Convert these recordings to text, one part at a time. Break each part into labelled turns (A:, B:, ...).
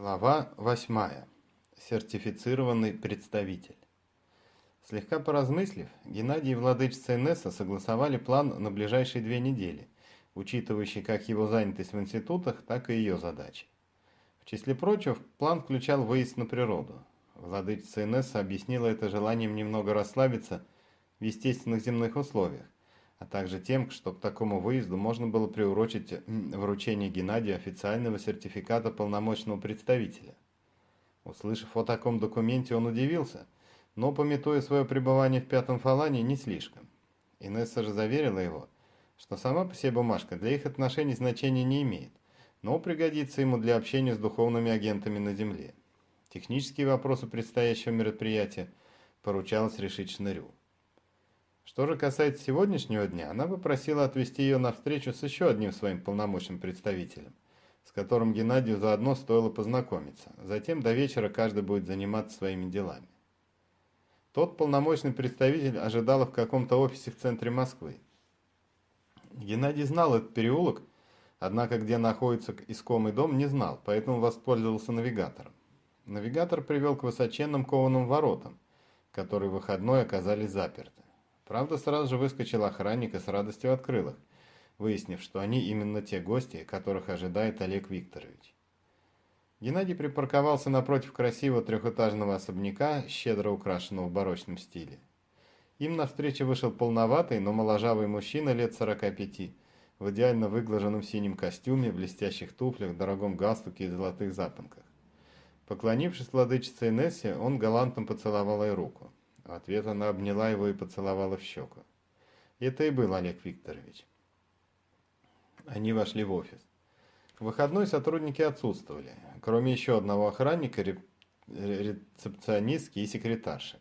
A: Глава 8. Сертифицированный представитель. Слегка поразмыслив, Геннадий и владычица Инесса согласовали план на ближайшие две недели, учитывающий как его занятость в институтах, так и ее задачи. В числе прочего, план включал выезд на природу. Владычица Инесса объяснила это желанием немного расслабиться в естественных земных условиях, а также тем, что к такому выезду можно было приурочить вручение Геннадию официального сертификата полномочного представителя. Услышав о таком документе, он удивился, но, пометуя свое пребывание в пятом фалане, не слишком. Инесса же заверила его, что сама по себе бумажка для их отношений значения не имеет, но пригодится ему для общения с духовными агентами на Земле. Технические вопросы предстоящего мероприятия поручалось решить Шнырю. Что же касается сегодняшнего дня, она попросила отвезти ее на встречу с еще одним своим полномочным представителем, с которым Геннадию заодно стоило познакомиться. Затем до вечера каждый будет заниматься своими делами. Тот полномочный представитель ожидал в каком-то офисе в центре Москвы. Геннадий знал этот переулок, однако где находится искомый дом не знал, поэтому воспользовался навигатором. Навигатор привел к высоченным кованым воротам, которые в выходной оказались заперты. Правда, сразу же выскочил охранник и с радостью открыл их, выяснив, что они именно те гости, которых ожидает Олег Викторович. Геннадий припарковался напротив красивого трехэтажного особняка, щедро украшенного в барочном стиле. Им навстречу вышел полноватый, но моложавый мужчина лет 45, в идеально выглаженном синем костюме, блестящих туфлях, дорогом галстуке и золотых запонках. Поклонившись владычице Инессе, он галантно поцеловал ей руку. В ответ она обняла его и поцеловала в щеку. Это и был Олег Викторович. Они вошли в офис. В выходной сотрудники отсутствовали, кроме еще одного охранника, рецепционистки и секретарши.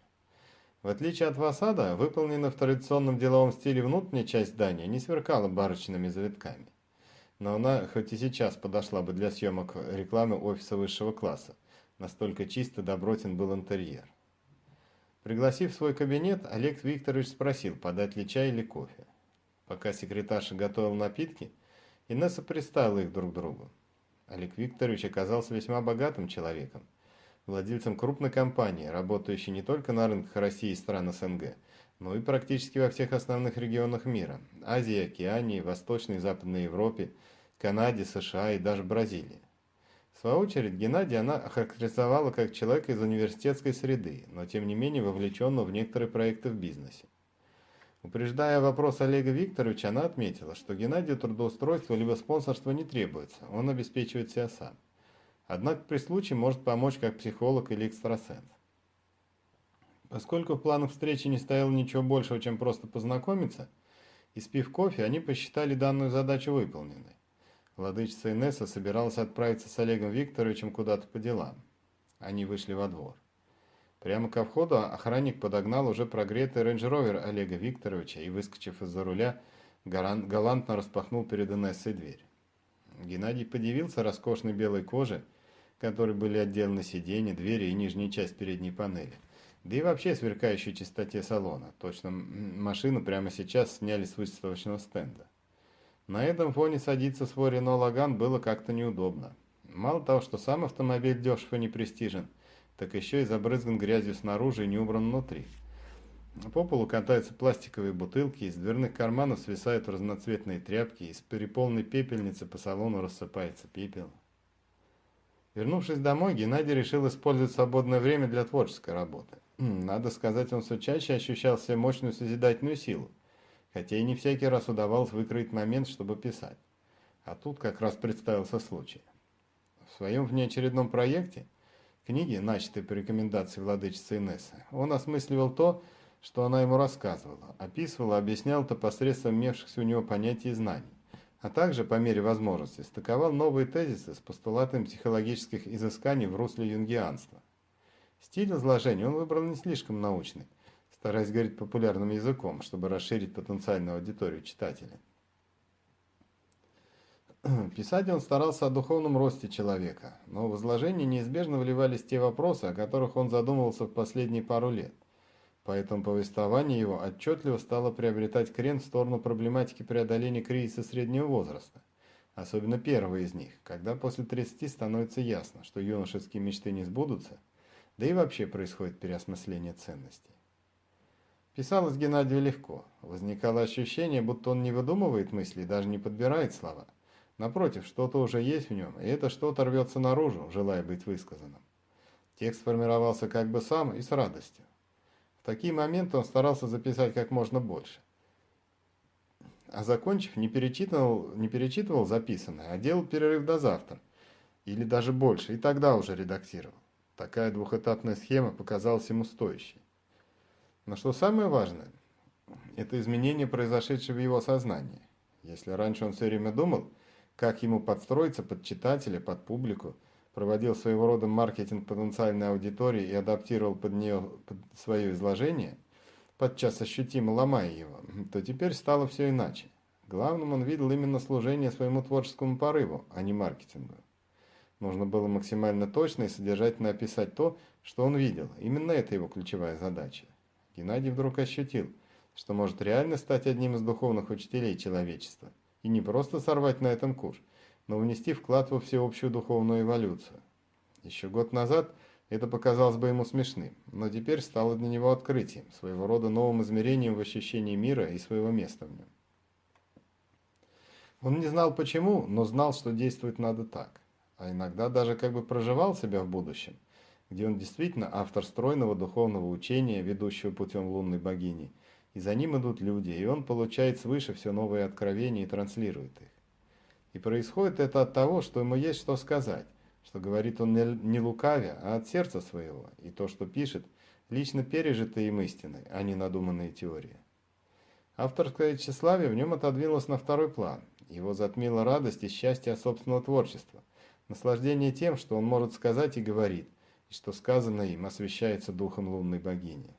A: В отличие от фасада, выполненная в традиционном деловом стиле внутренняя часть здания не сверкала барочными завитками. Но она хоть и сейчас подошла бы для съемок рекламы офиса высшего класса, настолько чисто добротен был интерьер. Пригласив в свой кабинет, Олег Викторович спросил, подать ли чай или кофе. Пока секретарша готовил напитки, Инесса представила их друг другу. Олег Викторович оказался весьма богатым человеком, владельцем крупной компании, работающей не только на рынках России и стран СНГ, но и практически во всех основных регионах мира – Азии, Океании, Восточной и Западной Европе, Канаде, США и даже Бразилии. Свою очередь, Геннадий она охарактеризовала как человека из университетской среды, но тем не менее вовлеченного в некоторые проекты в бизнесе. Упреждая вопрос Олега Викторовича, она отметила, что Геннадию трудоустройство либо спонсорство не требуется, он обеспечивает себя сам. Однако при случае может помочь как психолог или экстрасенс. Поскольку в планах встречи не стояло ничего большего, чем просто познакомиться, и спив кофе, они посчитали данную задачу выполненной. Владычица Инесса собиралась отправиться с Олегом Викторовичем куда-то по делам. Они вышли во двор. Прямо ко входу охранник подогнал уже прогретый Range Rover Олега Викторовича и, выскочив из-за руля, галантно распахнул перед Инессой дверь. Геннадий подивился роскошной белой коже, которой были отделаны сиденья, двери и нижняя часть передней панели. Да и вообще сверкающей чистоте салона. Точно машину прямо сейчас сняли с выставочного стенда. На этом фоне садиться в свой Рено Логан было как-то неудобно. Мало того, что сам автомобиль дешев и не престижен, так еще и забрызган грязью снаружи и не убран внутри. По полу катаются пластиковые бутылки, из дверных карманов свисают разноцветные тряпки, из переполненной пепельницы по салону рассыпается пепел. Вернувшись домой, Геннадий решил использовать свободное время для творческой работы. Надо сказать, он все чаще ощущал себе мощную созидательную силу хотя и не всякий раз удавалось выкроить момент, чтобы писать. А тут как раз представился случай. В своем внеочередном проекте, книге, начатой по рекомендации владычицы Инессы, он осмысливал то, что она ему рассказывала, описывал объяснял это посредством имевшихся у него понятий и знаний, а также, по мере возможности, стыковал новые тезисы с постулатами психологических изысканий в русле юнгианства. Стиль изложения он выбрал не слишком научный, стараясь говорить популярным языком, чтобы расширить потенциальную аудиторию читателя. Писать он старался о духовном росте человека, но в изложение неизбежно вливались те вопросы, о которых он задумывался в последние пару лет. Поэтому повествование его отчетливо стало приобретать крен в сторону проблематики преодоления кризиса среднего возраста, Особенно первый из них, когда после 30 становится ясно, что юношеские мечты не сбудутся, да и вообще происходит переосмысление ценностей. Писалось Геннадию легко. Возникало ощущение, будто он не выдумывает мысли и даже не подбирает слова. Напротив, что-то уже есть в нем, и это что-то рвется наружу, желая быть высказанным. Текст формировался как бы сам и с радостью. В такие моменты он старался записать как можно больше. А закончив, не перечитывал, не перечитывал записанное, а делал перерыв до завтра. Или даже больше, и тогда уже редактировал. Такая двухэтапная схема показалась ему стоящей. Но что самое важное, это изменение, произошедшее в его сознании. Если раньше он все время думал, как ему подстроиться под читателя, под публику, проводил своего рода маркетинг потенциальной аудитории и адаптировал под нее под свое изложение – подчас ощутимо ломая его, то теперь стало все иначе. Главным он видел именно служение своему творческому порыву, а не маркетингу. Нужно было максимально точно и содержательно описать то, что он видел. Именно это его ключевая задача. Геннадий вдруг ощутил, что может реально стать одним из духовных учителей человечества. И не просто сорвать на этом курс, но внести вклад во всеобщую духовную эволюцию. Еще год назад – это показалось бы ему смешным, но теперь стало для него открытием, своего рода новым измерением в ощущении мира и своего места в нем. Он не знал почему, но знал, что действовать надо так, а иногда даже как бы проживал себя в будущем, где он действительно автор стройного духовного учения, ведущего путем лунной богини, и за ним идут люди, и он получает свыше все новые откровения и транслирует их. И происходит это от того, что ему есть что сказать, что говорит он не лукавя, а от сердца своего, и то, что пишет, лично пережитые им истины, а не надуманные теории. Авторское тщеславие в нем отодвинулось на второй план. Его затмила радость и счастье от собственного творчества, наслаждение тем, что он может сказать и говорит, и что сказанное им освещается духом лунной богини.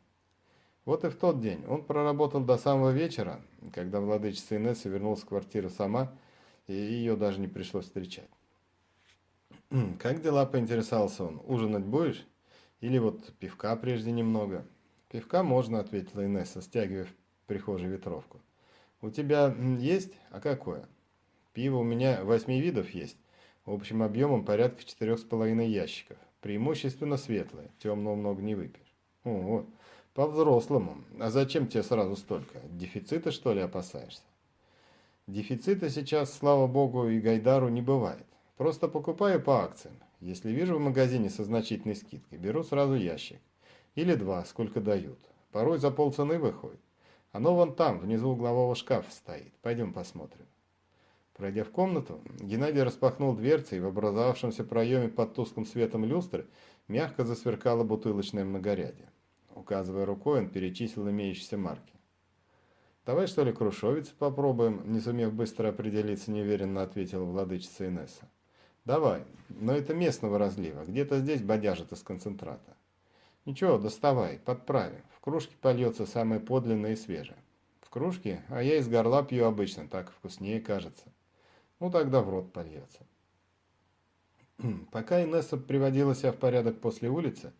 A: Вот и в тот день он проработал до самого вечера, когда владычица Инесса вернулась в квартиру сама, и ее даже не пришлось встречать. «Как дела?» – поинтересовался он. «Ужинать будешь? Или вот пивка прежде немного?» «Пивка можно», – ответила Инесса, стягивая в прихожей ветровку. «У тебя есть? А какое?» «Пиво у меня восьми видов есть. Общим объемом порядка четырех с половиной ящиков. Преимущественно светлое. Темного много не выпьешь». «О, по-взрослому. А зачем тебе сразу столько? Дефицита, что ли, опасаешься?» «Дефицита сейчас, слава богу, и Гайдару не бывает. Просто покупаю по акциям. Если вижу в магазине со значительной скидкой, беру сразу ящик. Или два, сколько дают. Порой за полцены выходит. Оно вон там, внизу углового шкафа стоит. Пойдем посмотрим. Пройдя в комнату, Геннадий распахнул дверцы, и в образовавшемся проеме под тусклым светом люстры мягко засверкало бутылочное многорядие. Указывая рукой, он перечислил имеющиеся марки. «Давай, что ли, крушовицы попробуем?» Не сумев быстро определиться, неуверенно ответила владычица Инесса. Давай, но это местного разлива, где-то здесь бодяжит из концентрата. Ничего, доставай, подправим. В кружке польется самое подлинное и свежее. В кружке, а я из горла пью обычно, так вкуснее кажется. Ну тогда в рот польется. Пока Инесса приводила себя в порядок после улицы,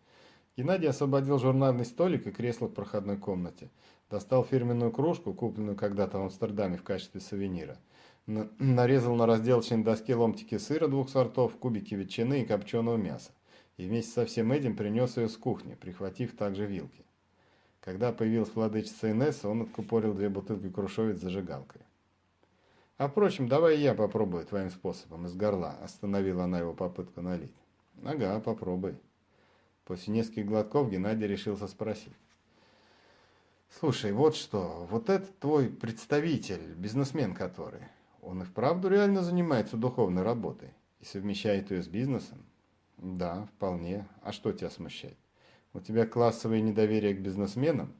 A: Геннадий освободил журнальный столик и кресло в проходной комнате, достал фирменную кружку, купленную когда-то в Амстердаме в качестве сувенира – нарезал на разделочной доске ломтики сыра двух сортов, кубики ветчины и копченого мяса. И вместе со всем этим принес ее с кухни, прихватив также вилки. Когда появилась владычица Инесса, он откупорил две бутылки крушовец с зажигалкой. «А впрочем, давай я попробую твоим способом, из горла», – остановила она его попытку налить. «Ага, попробуй». После нескольких глотков Геннадий решился спросить. «Слушай, вот что, вот этот твой представитель, бизнесмен который, он и вправду реально занимается духовной работой и совмещает ее с бизнесом? Да, вполне. А что тебя смущает? У тебя классовое недоверие к бизнесменам?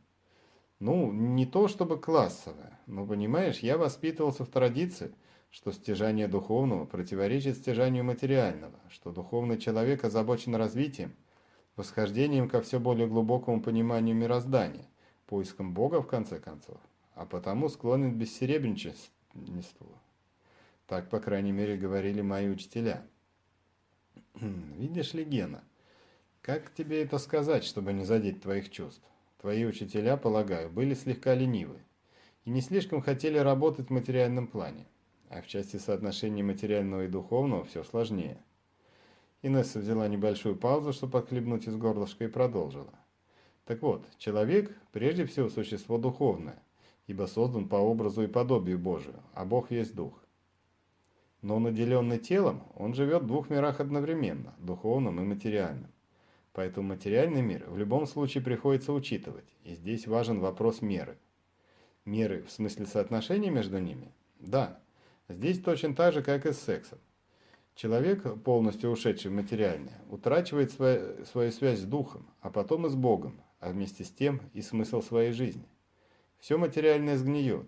A: Ну, не то чтобы классовое, но понимаешь, я воспитывался в традиции, что стяжание духовного противоречит стяжанию материального, что духовный человек озабочен развитием, восхождением ко все более глубокому пониманию мироздания, поиском Бога в конце концов, а потому склонен к бессеребренчеству. Так, по крайней мере, говорили мои учителя. Видишь ли, Гена, как тебе это сказать, чтобы не задеть твоих чувств? Твои учителя, полагаю, были слегка ленивы и не слишком хотели работать в материальном плане. а в части соотношения материального и духовного все сложнее. Инесса взяла небольшую паузу, чтобы отхлебнуть из горлышка, и продолжила. Так вот, человек прежде всего существо духовное, ибо создан по образу и подобию Божию, а Бог есть дух. Но наделенный телом, он живет в двух мирах одновременно, духовном и материальном. Поэтому материальный мир в любом случае приходится учитывать, и здесь важен вопрос меры. Меры в смысле соотношения между ними? Да, здесь точно так же, как и с сексом. Человек, полностью ушедший в материальное, утрачивает свою, свою связь с духом, а потом и с Богом, а вместе с тем и смысл своей жизни. Все материальное сгниет,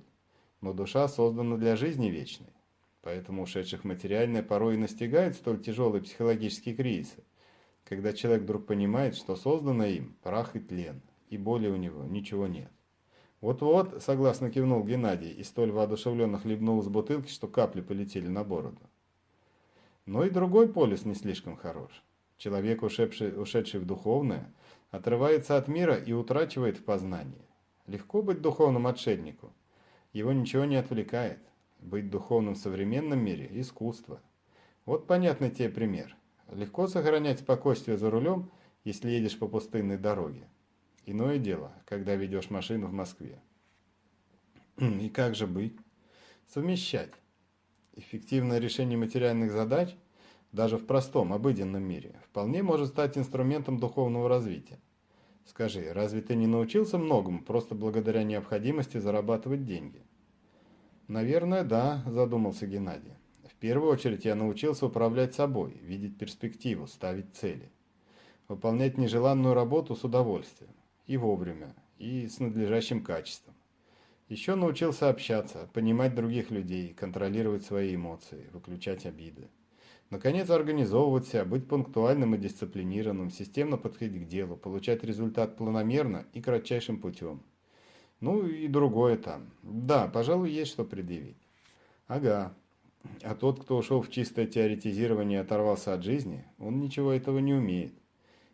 A: но душа создана для жизни вечной. Поэтому ушедших материальное порой и настигает столь тяжелые психологические кризисы, когда человек вдруг понимает, что создано им прах и тлен, и более у него ничего нет. «Вот-вот», — согласно кивнул Геннадий, и столь воодушевленно хлебнул из бутылки, что капли полетели на бороду. Но и другой полюс не слишком хорош. Человек, ушедший, ушедший в духовное, отрывается от мира и утрачивает в познании. Легко быть духовным отшельнику. Его ничего не отвлекает. Быть духовным в современном мире – искусство. Вот понятный тебе пример. Легко сохранять спокойствие за рулем, если едешь по пустынной дороге. Иное дело, когда ведешь машину в Москве. И как же быть? Совмещать. Эффективное решение материальных задач, даже в простом, обыденном мире, вполне может стать инструментом духовного развития. Скажи, разве ты не научился многому просто благодаря необходимости зарабатывать деньги? Наверное, да, задумался Геннадий. Первую очередь я научился управлять собой, видеть перспективу, ставить цели. Выполнять нежеланную работу с удовольствием. И вовремя, и с надлежащим качеством. Еще научился общаться, понимать других людей, контролировать свои эмоции, выключать обиды. Наконец, организовывать себя, быть пунктуальным и дисциплинированным, системно подходить к делу, получать результат планомерно и кратчайшим путем. Ну и другое там. Да, пожалуй, есть что предъявить. Ага. А тот, кто ушел в чистое теоретизирование и оторвался от жизни, он ничего этого не умеет.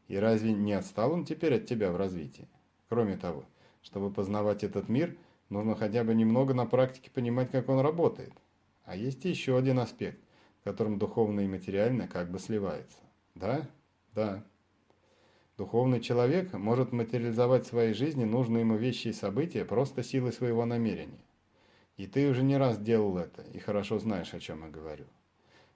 A: И разве не отстал он теперь от тебя в развитии? Кроме того, чтобы познавать этот мир, нужно хотя бы немного на практике понимать, как он работает. А есть еще один аспект, в котором духовное и материальное как бы сливаются. Да? Да. Духовный человек может материализовать в своей жизни нужные ему вещи и события просто силой своего намерения. И ты уже не раз делал это, и хорошо знаешь, о чем я говорю.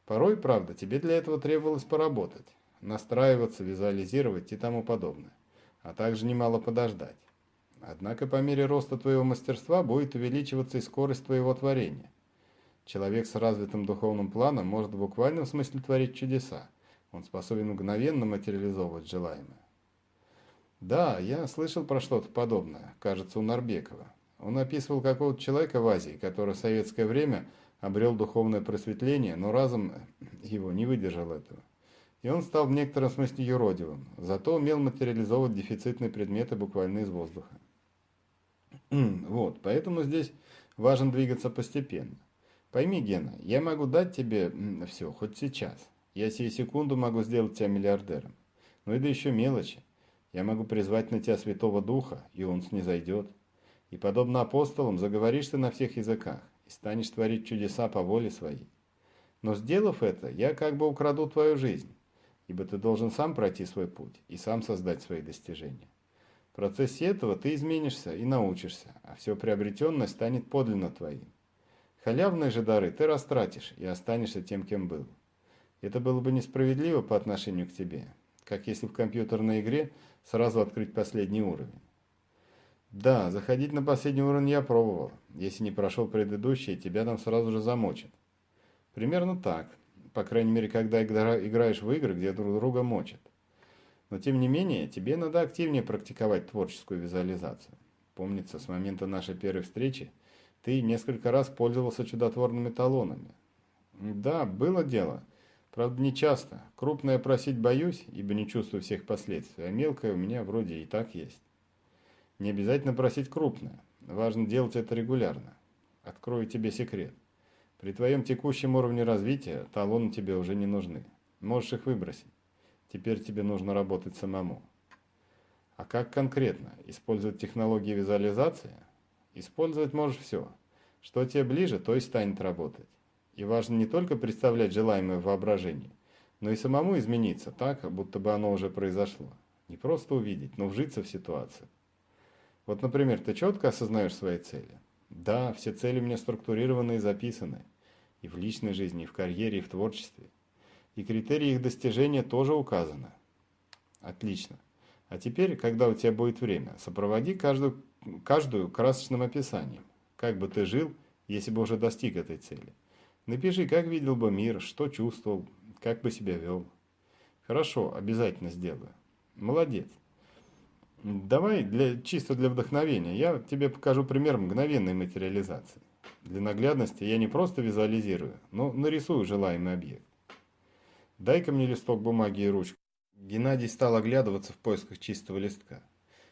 A: Порой, правда, тебе для этого требовалось поработать, настраиваться, визуализировать и тому подобное, а также немало подождать. Однако по мере роста твоего мастерства будет увеличиваться и скорость твоего творения. Человек с развитым духовным планом может в буквальном смысле творить чудеса. Он способен мгновенно материализовывать желаемое. Да, я слышал про что-то подобное, кажется, у Нарбекова. Он описывал какого-то человека в Азии, который в советское время обрел духовное просветление, но разум его не выдержал этого и он стал в некотором смысле юродивым, зато умел материализовывать дефицитные предметы буквально из воздуха. вот, поэтому здесь важно двигаться постепенно. Пойми, Гена, я могу дать тебе все, хоть сейчас. Я сию секунду могу сделать тебя миллиардером. Но это еще мелочи. Я могу призвать на тебя Святого Духа, и он снизойдет. И, подобно апостолам, заговоришь ты на всех языках и станешь творить чудеса по воле своей. Но сделав это, я как бы украду твою жизнь ибо ты должен сам пройти свой путь и сам создать свои достижения. В процессе этого ты изменишься и научишься, а все приобретенное станет подлинно твоим. Халявные же дары ты растратишь и останешься тем, кем был. Это было бы несправедливо по отношению к тебе, как если в компьютерной игре сразу открыть последний уровень. Да, заходить на последний уровень я пробовал. Если не прошел предыдущий, тебя там сразу же замочат. Примерно так по крайней мере, когда играешь в игры, где друг друга мочат. Но тем не менее, тебе надо активнее практиковать творческую визуализацию. Помнится, с момента нашей первой встречи ты несколько раз пользовался чудотворными талонами. Да, было дело. Правда, не часто. Крупное просить боюсь, ибо не чувствую всех последствий, а мелкое у меня вроде и так есть. Не обязательно просить крупное. Важно делать это регулярно. Открою тебе секрет. При твоем текущем уровне развития талоны тебе уже не нужны. Можешь их выбросить. Теперь тебе нужно работать самому. А как конкретно? Использовать технологии визуализации? Использовать можешь все. Что тебе ближе, то и станет работать. И важно не только представлять желаемое в но и самому измениться так, будто бы оно уже произошло. Не просто увидеть, но вжиться в ситуацию. Вот, например, ты четко осознаешь свои цели? Да, все цели у меня структурированы и записаны. И в личной жизни, и в карьере, и в творчестве. И критерии их достижения тоже указаны. Отлично. А теперь, когда у тебя будет время, сопроводи каждую, каждую красочным описанием. Как бы ты жил, если бы уже достиг этой цели. Напиши, как видел бы мир, что чувствовал, как бы себя вел. Хорошо, обязательно сделаю. Молодец. Давай для, чисто для вдохновения я тебе покажу пример мгновенной материализации. Для наглядности я не просто визуализирую, но нарисую желаемый объект. Дай-ка мне листок бумаги и ручку. Геннадий стал оглядываться в поисках чистого листка.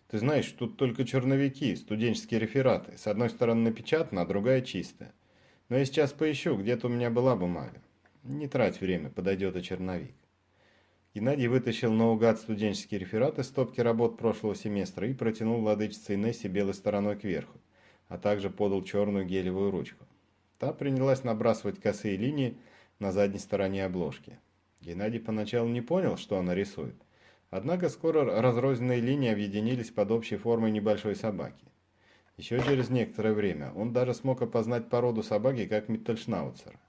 A: Ты знаешь, тут только черновики, студенческие рефераты. С одной стороны напечатано, а другая чистая. Но я сейчас поищу, где-то у меня была бумага. Не трать время, подойдет и черновик. Геннадий вытащил наугад студенческий реферат из стопки работ прошлого семестра и протянул владычице Инессе белой стороной кверху, а также подал черную гелевую ручку. Та принялась набрасывать косые линии на задней стороне обложки. Геннадий поначалу не понял, что она рисует. Однако скоро разрозненные линии объединились под общей формой небольшой собаки. Еще через некоторое время он даже смог опознать породу собаки как Миттельшнауцера.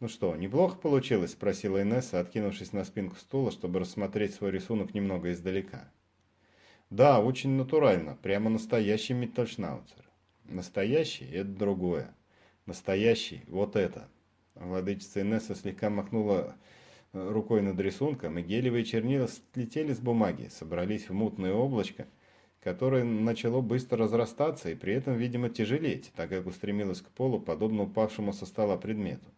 A: «Ну что, неплохо получилось?» – спросила Инесса, откинувшись на спинку стула, чтобы рассмотреть свой рисунок немного издалека. «Да, очень натурально, прямо настоящий Миттельшнауцер. Настоящий – это другое. Настоящий – вот это». Владычица Инесса слегка махнула э, рукой над рисунком, и гелевые чернила слетели с бумаги, собрались в мутное облачко, которое начало быстро разрастаться и при этом, видимо, тяжелеть, так как устремилось к полу, подобно упавшему со стола предмету.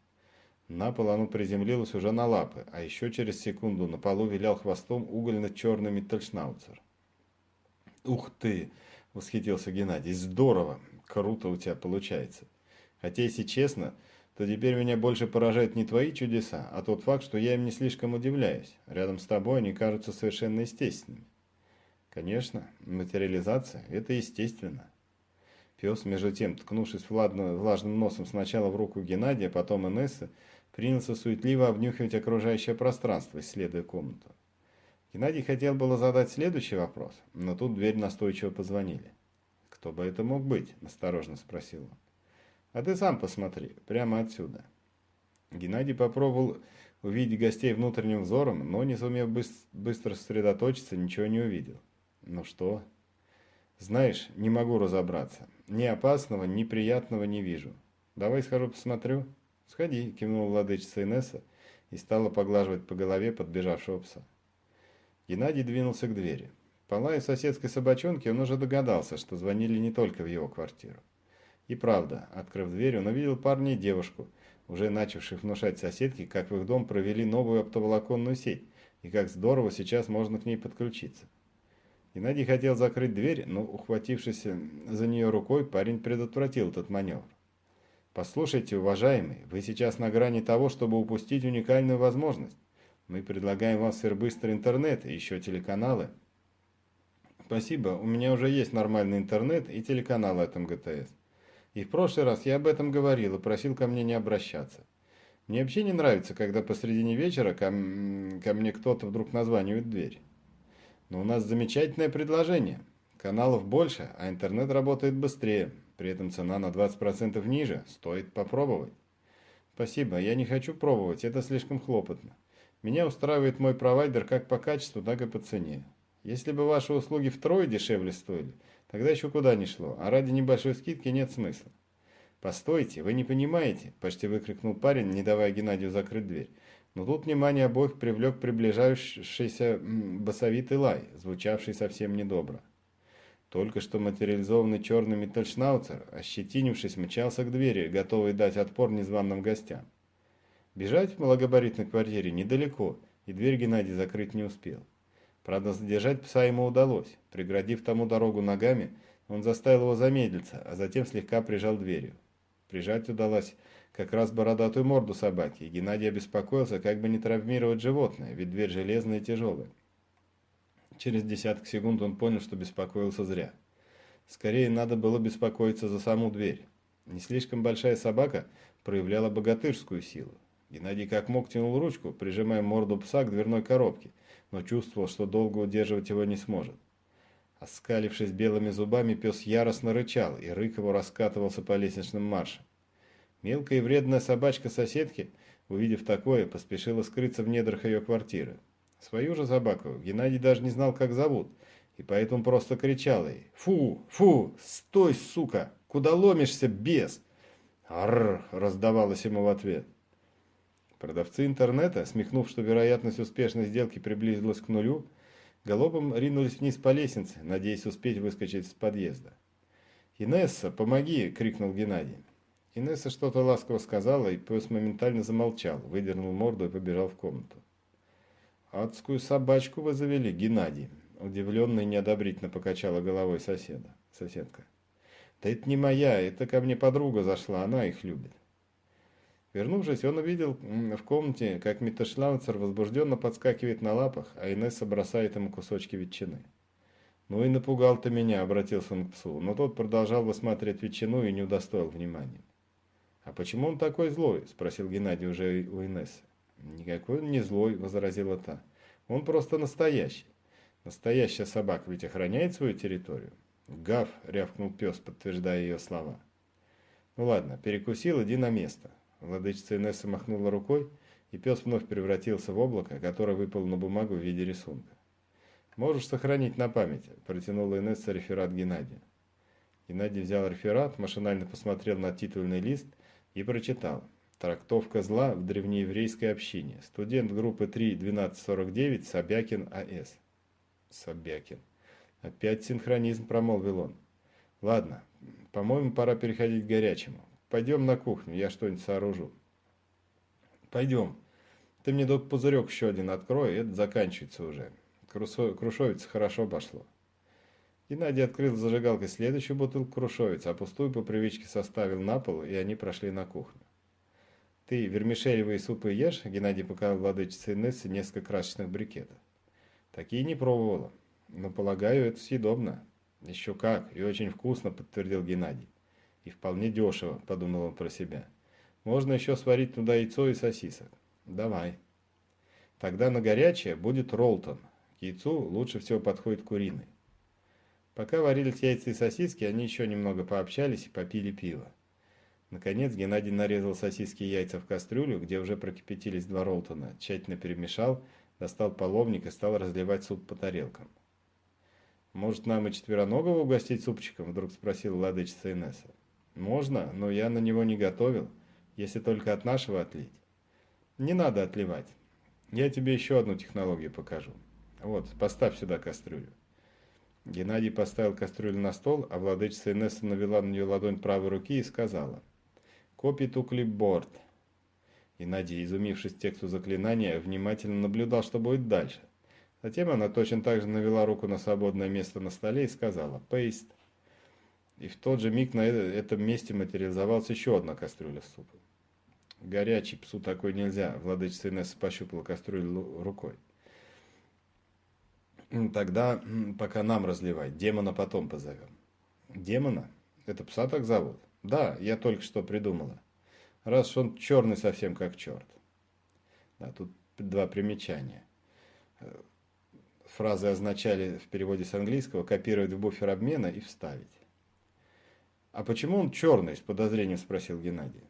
A: На пол оно приземлилось уже на лапы, а еще через секунду на полу вилял хвостом угольно-черный метальшнауцер. «Ух ты!» – восхитился Геннадий. «Здорово! Круто у тебя получается. Хотя, если честно, то теперь меня больше поражают не твои чудеса, а тот факт, что я им не слишком удивляюсь. Рядом с тобой они кажутся совершенно естественными». «Конечно, материализация – это естественно». Пес, между тем, ткнувшись влажным носом сначала в руку Геннадия, потом Инессы, принялся суетливо обнюхивать окружающее пространство, исследуя комнату. Геннадий хотел было задать следующий вопрос, но тут дверь настойчиво позвонили. «Кто бы это мог быть?» – осторожно спросил он. «А ты сам посмотри, прямо отсюда». Геннадий попробовал увидеть гостей внутренним взором, но, не сумев быстро сосредоточиться, ничего не увидел. «Ну что?» «Знаешь, не могу разобраться. Ни опасного, ни приятного не вижу. Давай схожу посмотрю». «Сходи», – кивнула владычица Инесса и стала поглаживать по голове подбежавшего пса. Геннадий двинулся к двери. По лаю соседской собачонки он уже догадался, что звонили не только в его квартиру. И правда, открыв дверь, он увидел парня и девушку, уже начавших внушать соседке, как в их дом провели новую оптоволоконную сеть, и как здорово сейчас можно к ней подключиться. Геннадий хотел закрыть дверь, но, ухватившись за нее рукой, парень предотвратил этот маневр. Послушайте, уважаемый, вы сейчас на грани того, чтобы упустить уникальную возможность. Мы предлагаем вам сверхбыстрый интернет и еще телеканалы. Спасибо, у меня уже есть нормальный интернет и телеканал от МГТС. И в прошлый раз я об этом говорил и просил ко мне не обращаться. Мне вообще не нравится, когда посредине вечера ко, ко мне кто-то вдруг названивает дверь. Но у нас замечательное предложение. Каналов больше, а интернет работает быстрее. При этом цена на 20% ниже. Стоит попробовать. Спасибо, я не хочу пробовать, это слишком хлопотно. Меня устраивает мой провайдер как по качеству, так и по цене. Если бы ваши услуги втрое дешевле стоили, тогда еще куда ни шло, а ради небольшой скидки нет смысла. «Постойте, вы не понимаете!» – почти выкрикнул парень, не давая Геннадию закрыть дверь. Но тут внимание обоих привлек приближающийся басовитый лай, звучавший совсем недобро. Только что материализованный черный метальшнауцер, ощетинившись, мчался к двери, готовый дать отпор незваным гостям. Бежать в малогабаритной квартире недалеко, и дверь Геннадий закрыть не успел. Правда, задержать пса ему удалось. Преградив тому дорогу ногами, он заставил его замедлиться, а затем слегка прижал дверью. Прижать удалось как раз бородатую морду собаки, и Геннадий обеспокоился, как бы не травмировать животное, ведь дверь железная и тяжелая. Через десяток секунд он понял, что беспокоился зря. Скорее, надо было беспокоиться за саму дверь. Не слишком большая собака проявляла богатырскую силу. Геннадий как мог тянул ручку, прижимая морду пса к дверной коробке, но чувствовал, что долго удерживать его не сможет. Оскалившись белыми зубами, пес яростно рычал, и рык его раскатывался по лестничным маршам. Мелкая и вредная собачка соседки, увидев такое, поспешила скрыться в недрах ее квартиры. Свою же собаку Геннадий даже не знал, как зовут, и поэтому просто кричал ей «Фу! Фу! Стой, сука! Куда ломишься, бес?» «Арр!» – раздавалось ему в ответ. Продавцы интернета, смехнув, что вероятность успешной сделки приблизилась к нулю, галопом ринулись вниз по лестнице, надеясь успеть выскочить из подъезда. «Инесса, помоги!» – крикнул Геннадий. Инесса что-то ласково сказала, и пес моментально замолчал, выдернул морду и побежал в комнату. «Адскую собачку вы завели, Геннадий!» Удивленно и неодобрительно покачала головой соседа, соседка. «Да это не моя, это ко мне подруга зашла, она их любит». Вернувшись, он увидел в комнате, как Миттешлауцер возбужденно подскакивает на лапах, а Инесса бросает ему кусочки ветчины. «Ну и напугал ты меня», — обратился он к псу, но тот продолжал высматривать ветчину и не удостоил внимания. «А почему он такой злой?» – спросил Геннадий уже у Инессы. «Никакой он не злой», – возразила та. «Он просто настоящий. Настоящая собака ведь охраняет свою территорию». «Гав!» – рявкнул пес, подтверждая ее слова. «Ну ладно, перекусил, иди на место». Владычица Инесса махнула рукой, и пес вновь превратился в облако, которое выпало на бумагу в виде рисунка. «Можешь сохранить на память», – протянула Инесса реферат Геннадия. Геннадий взял реферат, машинально посмотрел на титульный лист – и прочитал. Трактовка зла в древнееврейской общине. Студент группы 3.1249 Собякин А.С. Собякин. Опять синхронизм, промолвил он. Ладно, по-моему, пора переходить к горячему. Пойдем на кухню, я что-нибудь сооружу. Пойдем. Ты мне только пузырек еще один открой, это заканчивается уже. Крушовица хорошо пошло. Геннадий открыл зажигалкой следующую бутылку крушовицы, а пустую по привычке составил на пол, и они прошли на кухню. «Ты вермишелевые супы ешь?» Геннадий показал владычице Инессе несколько красочных брикетов. «Такие не пробовала, но, полагаю, это съедобно». «Еще как, и очень вкусно», — подтвердил Геннадий. «И вполне дешево», — подумал он про себя. «Можно еще сварить туда яйцо и сосисок». «Давай». «Тогда на горячее будет роллтон. К яйцу лучше всего подходит куриный». Пока варились яйца и сосиски, они еще немного пообщались и попили пиво. Наконец Геннадий нарезал сосиски и яйца в кастрюлю, где уже прокипятились два ролтона, тщательно перемешал, достал половник и стал разливать суп по тарелкам. «Может, нам и четвероногого угостить супчиком?» – вдруг спросила владычица Инесса. «Можно, но я на него не готовил, если только от нашего отлить». «Не надо отливать. Я тебе еще одну технологию покажу. Вот, поставь сюда кастрюлю». Геннадий поставил кастрюлю на стол, а владычица Инесса навела на нее ладонь правой руки и сказала «Копи ту клипборд». Геннадий, изумившись тексту заклинания, внимательно наблюдал, что будет дальше. Затем она точно так же навела руку на свободное место на столе и сказала «Пейст». И в тот же миг на этом месте материализовалась еще одна кастрюля с супом. «Горячий псу такой нельзя», – владычица Инесса пощупала кастрюлю рукой. Тогда пока нам разливать, демона потом позовем. Демона? Это пса так зовут? Да, я только что придумала. Раз он черный совсем как черт. Да, тут два примечания. Фразы означали в переводе с английского копировать в буфер обмена и вставить. «А почему он черный?» – с подозрением спросил Геннадий.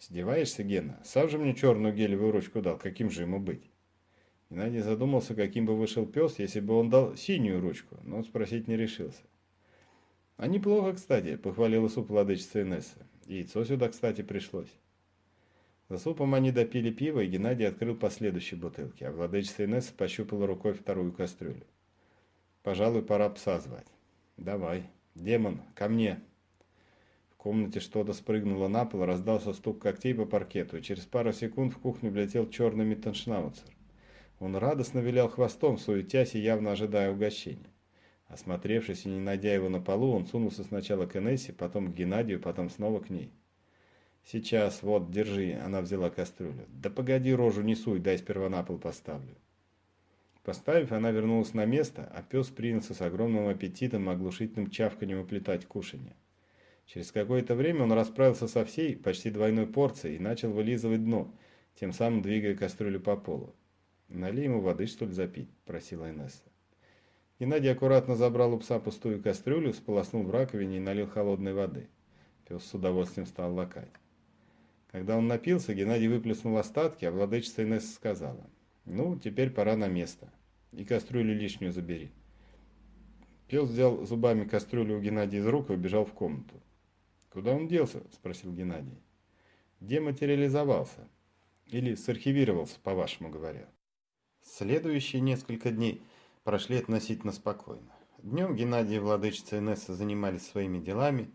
A: «Издеваешься, Гена? Сам же мне черную гелевую ручку дал. Каким же ему быть?» Геннадий задумался, каким бы вышел пес, если бы он дал синюю ручку, но спросить не решился. «А неплохо, кстати», – похвалила суп владычица Инесса. «Яйцо сюда, кстати, пришлось». За супом они допили пиво, и Геннадий открыл последующие бутылки, а владычица Инесса пощупала рукой вторую кастрюлю. «Пожалуй, пора пса звать». «Давай. Демон, ко мне». В комнате что-то спрыгнуло на пол, раздался стук когтей по паркету, и через пару секунд в кухню влетел черный Миттеншнауцер. Он радостно вилял хвостом, суетясь и явно ожидая угощения. Осмотревшись и не найдя его на полу, он сунулся сначала к Энессе, потом к Геннадию, потом снова к ней. «Сейчас, вот, держи», — она взяла кастрюлю. «Да погоди, рожу не суй, дай сперва на пол поставлю». Поставив, она вернулась на место, а пес принялся с огромным аппетитом и оглушительным чавканьем уплетать кушанье. Через какое-то время он расправился со всей, почти двойной порцией и начал вылизывать дно, тем самым двигая кастрюлю по полу. «Налей ему воды, что ли, запить?» – просила Инесса. Геннадий аккуратно забрал у пса пустую кастрюлю, сполоснул в раковине и налил холодной воды. Пес с удовольствием стал лакать. Когда он напился, Геннадий выплеснул остатки, а владычица Инесса сказала, «Ну, теперь пора на место. И кастрюлю лишнюю забери». Пес взял зубами кастрюлю у Геннадия из рук и убежал в комнату. «Куда он делся?» – спросил Геннадий. «Дематериализовался. Или сархивировался, по-вашему говоря». Следующие несколько дней прошли относительно спокойно. Днем Геннадий и владычица Инесса занимались своими делами,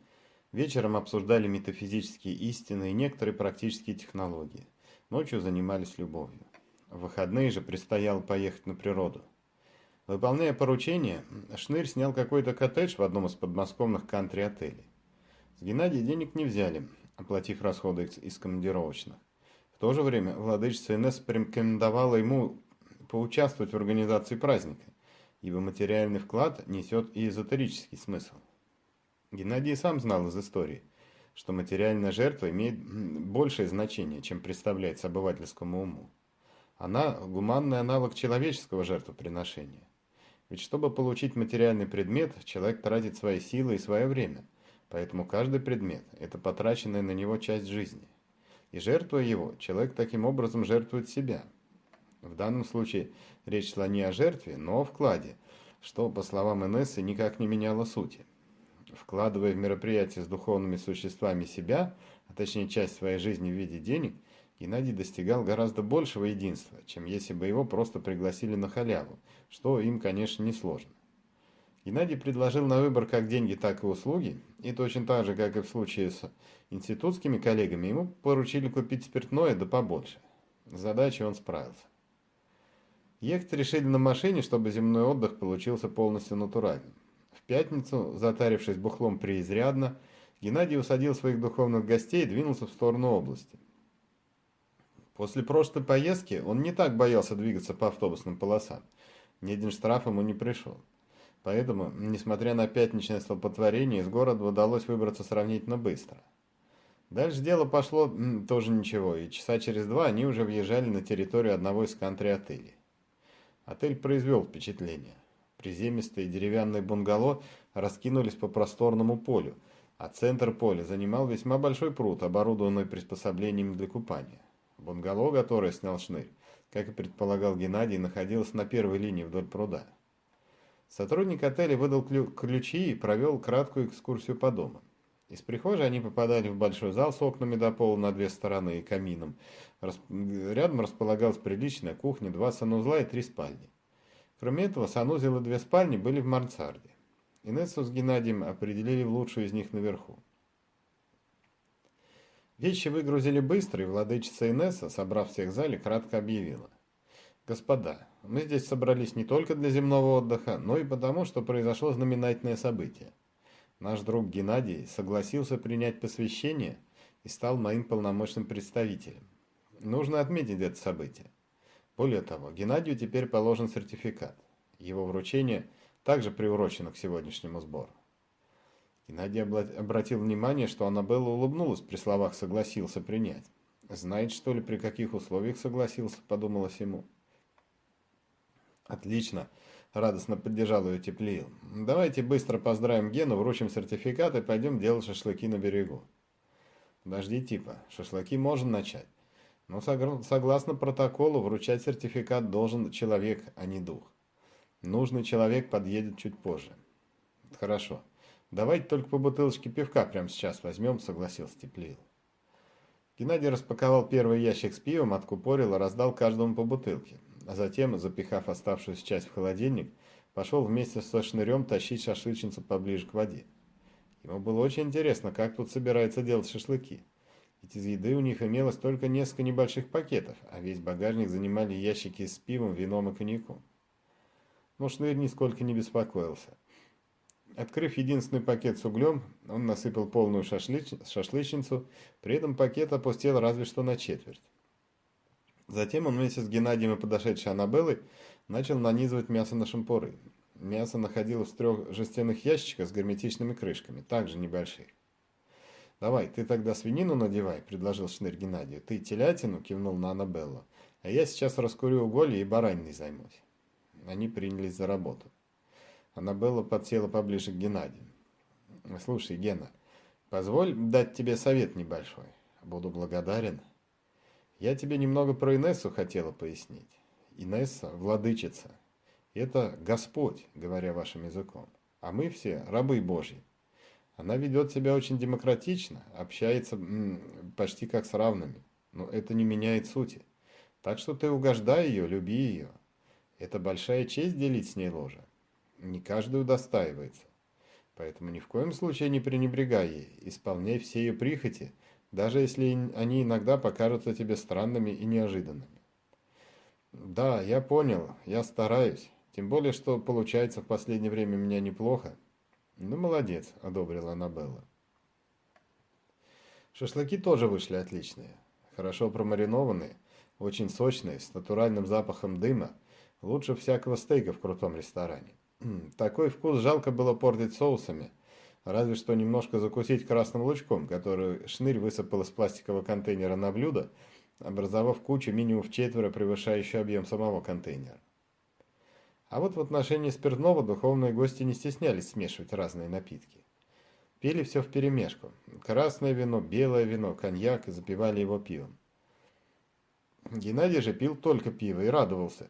A: вечером обсуждали метафизические истины и некоторые практические технологии. Ночью занимались любовью. В выходные же предстояло поехать на природу. Выполняя поручение, Шнырь снял какой-то коттедж в одном из подмосковных кантри-отелей. С Геннадия денег не взяли, оплатив расходы из командировочных. В то же время владычица Инесса порекомендовала ему поучаствовать в организации праздника, ибо материальный вклад несет и эзотерический смысл. Геннадий сам знал из истории, что материальная жертва имеет большее значение, чем представляется обывательскому уму. Она – гуманный аналог человеческого жертвоприношения. Ведь чтобы получить материальный предмет, человек тратит свои силы и свое время, поэтому каждый предмет – это потраченная на него часть жизни. И жертвуя его, человек таким образом жертвует себя – в данном случае речь шла не о жертве, но о вкладе, что, по словам Инессы, никак не меняло сути. Вкладывая в мероприятие с духовными существами себя, а точнее часть своей жизни в виде денег, Геннадий достигал гораздо большего единства, чем если бы его просто пригласили на халяву, что им, конечно, не сложно. Геннадий предложил на выбор как деньги, так и услуги, и точно так же, как и в случае с институтскими коллегами, ему поручили купить спиртное да побольше. С задачей он справился. Ехать решили на машине, чтобы земной отдых получился полностью натуральным. В пятницу, затарившись бухлом преизрядно, Геннадий усадил своих духовных гостей и двинулся в сторону области. После прошлой поездки он не так боялся двигаться по автобусным полосам. Ни один штраф ему не пришел. Поэтому, несмотря на пятничное столпотворение, из города удалось выбраться сравнительно быстро. Дальше дело пошло тоже ничего, и часа через два они уже въезжали на территорию одного из кантри-отелей. Отель произвел впечатление. Приземистые деревянные бунгало раскинулись по просторному полю, а центр поля занимал весьма большой пруд, оборудованный приспособлениями для купания. Бунгало, которое снял шнырь, как и предполагал Геннадий, находилось на первой линии вдоль пруда. Сотрудник отеля выдал ключи и провел краткую экскурсию по дому. Из прихожей они попадали в большой зал с окнами до пола на две стороны и камином. Рядом располагалась приличная кухня, два санузла и три спальни. Кроме этого, санузел и две спальни были в мансарде. Инессу с Геннадием определили в лучшую из них наверху. Вещи выгрузили быстро, и владычица Инесса, собрав всех в зале, кратко объявила. «Господа, мы здесь собрались не только для земного отдыха, но и потому, что произошло знаменательное событие. Наш друг Геннадий согласился принять посвящение и стал моим полномочным представителем. Нужно отметить это событие. Более того, Геннадию теперь положен сертификат. Его вручение также приурочено к сегодняшнему сбору. Геннадий обратил внимание, что Аннабелла улыбнулась при словах «согласился принять». «Знает, что ли, при каких условиях согласился?» – подумалось ему. «Отлично!» Радостно поддержал ее Теплиил. «Давайте быстро поздравим Гену, вручим сертификат и пойдем делать шашлыки на берегу». «Подожди, типа, шашлыки можно начать. Но согласно протоколу вручать сертификат должен человек, а не дух. Нужный человек подъедет чуть позже». «Хорошо. Давайте только по бутылочке пивка прямо сейчас возьмем», согласился Теплиил. Геннадий распаковал первый ящик с пивом, откупорил и раздал каждому по бутылке а затем, запихав оставшуюся часть в холодильник, пошел вместе со шнырем тащить шашлычницу поближе к воде. Ему было очень интересно, как тут собирается делать шашлыки. Ведь из еды у них имелось только несколько небольших пакетов, а весь багажник занимали ящики с пивом, вином и коньяком. Но Шнырь нисколько не беспокоился. Открыв единственный пакет с углем, он насыпал полную шашлыч... шашлычницу, при этом пакет опустел разве что на четверть. Затем он вместе с Геннадием и подошедшей Аннабеллой начал нанизывать мясо на шампуры. Мясо находилось в трех жестяных ящиках с герметичными крышками, также небольших. «Давай, ты тогда свинину надевай», — предложил Шнырь Геннадию. «Ты телятину?» — кивнул на Аннабеллу. «А я сейчас раскурю уголья и бараниной займусь». Они принялись за работу. Аннабелла подсела поближе к Геннадию. «Слушай, Гена, позволь дать тебе совет небольшой. Буду благодарен. Я тебе немного про Инессу хотела пояснить. Инесса – владычица. Это Господь, говоря вашим языком. А мы все рабы Божьи. Она ведет себя очень демократично, общается почти как с равными, но это не меняет сути. Так что ты угождай ее, люби ее. Это большая честь делить с ней ложе. Не каждый удостаивается. Поэтому ни в коем случае не пренебрегай ей, исполняй все ее прихоти, даже если они иногда покажутся тебе странными и неожиданными. Да, я понял, я стараюсь, тем более, что получается в последнее время у меня неплохо. «Ну, молодец», — одобрила Аннабелла. Шашлыки тоже вышли отличные. Хорошо промаринованные, очень сочные, с натуральным запахом дыма. Лучше всякого стейка в крутом ресторане. Такой вкус жалко было портить соусами. Разве что немножко закусить красным лучком, который шнырь высыпал из пластикового контейнера на блюдо, образовав кучу минимум в четверо превышающую объем самого контейнера. А вот в отношении спиртного духовные гости не стеснялись смешивать разные напитки. Пили все вперемешку. Красное вино, белое вино, коньяк и запивали его пивом. Геннадий же пил только пиво и радовался,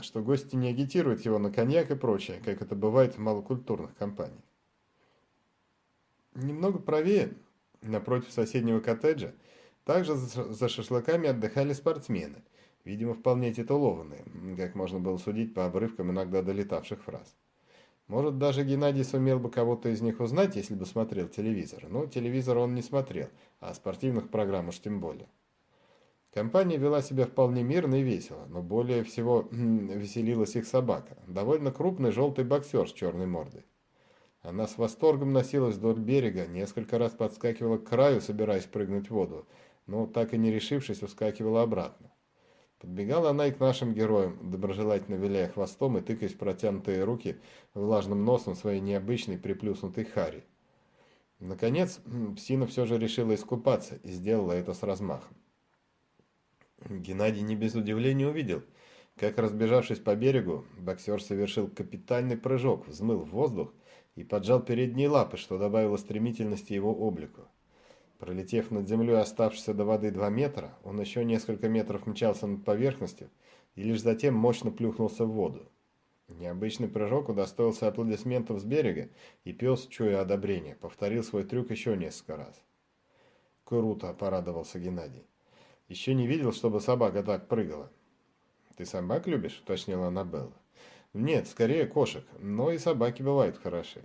A: что гости не агитируют его на коньяк и прочее, как это бывает в малокультурных компаниях. Немного правее, напротив соседнего коттеджа, также за шашлыками отдыхали спортсмены – видимо, вполне титулованные, как можно было судить по обрывкам иногда долетавших фраз. Может, даже Геннадий сумел бы кого-то из них узнать, если бы смотрел телевизор. Но телевизор он не смотрел, а спортивных программ уж тем более. Компания вела себя вполне мирно и весело, но более всего веселилась их собака. Довольно крупный желтый боксер с черной мордой. Она с восторгом носилась вдоль берега, несколько раз подскакивала к краю, собираясь прыгнуть в воду, но так и не решившись, ускакивала обратно. Подбегала она и к нашим героям, доброжелательно виляя хвостом и тыкаясь протянутые руки влажным носом своей необычной приплюснутой хари. Наконец, псина все же решила искупаться и сделала это с размахом. Геннадий не без удивления увидел, как, разбежавшись по берегу, боксер совершил капитальный прыжок, взмыл в воздух и поджал передние лапы, что добавило стремительности его облику. Пролетев над землей оставшись до воды 2 метра, он еще несколько метров мчался над поверхностью и лишь затем мощно плюхнулся в воду. Необычный прыжок удостоился аплодисментов с берега, и пес, чуя одобрение, повторил свой трюк еще несколько раз. «Круто!» – порадовался Геннадий. «Еще не видел, чтобы собака так прыгала». «Ты собак любишь?» – уточнила Аннабелла. «Нет, скорее кошек, но и собаки бывают хороши».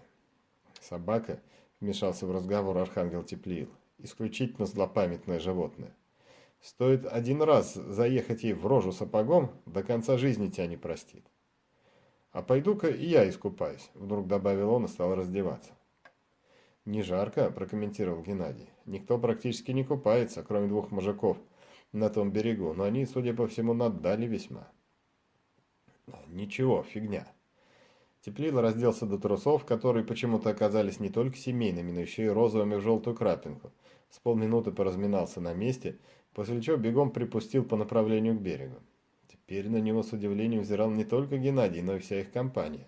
A: «Собака?» – вмешался в разговор Архангел Теплиил исключительно злопамятное животное. Стоит один раз заехать ей в рожу сапогом, до конца жизни тебя не простит. «А пойду-ка и я искупаюсь», — вдруг добавил он и стал раздеваться. «Не жарко», — прокомментировал Геннадий. «Никто практически не купается, кроме двух мужиков на том берегу, но они, судя по всему, наддали весьма». «Ничего, фигня». Теплило разделся до трусов, которые почему-то оказались не только семейными, но еще и розовыми в желтую крапинку, с полминуты поразминался на месте, после чего бегом припустил по направлению к берегу. Теперь на него с удивлением взирал не только Геннадий, но и вся их компания.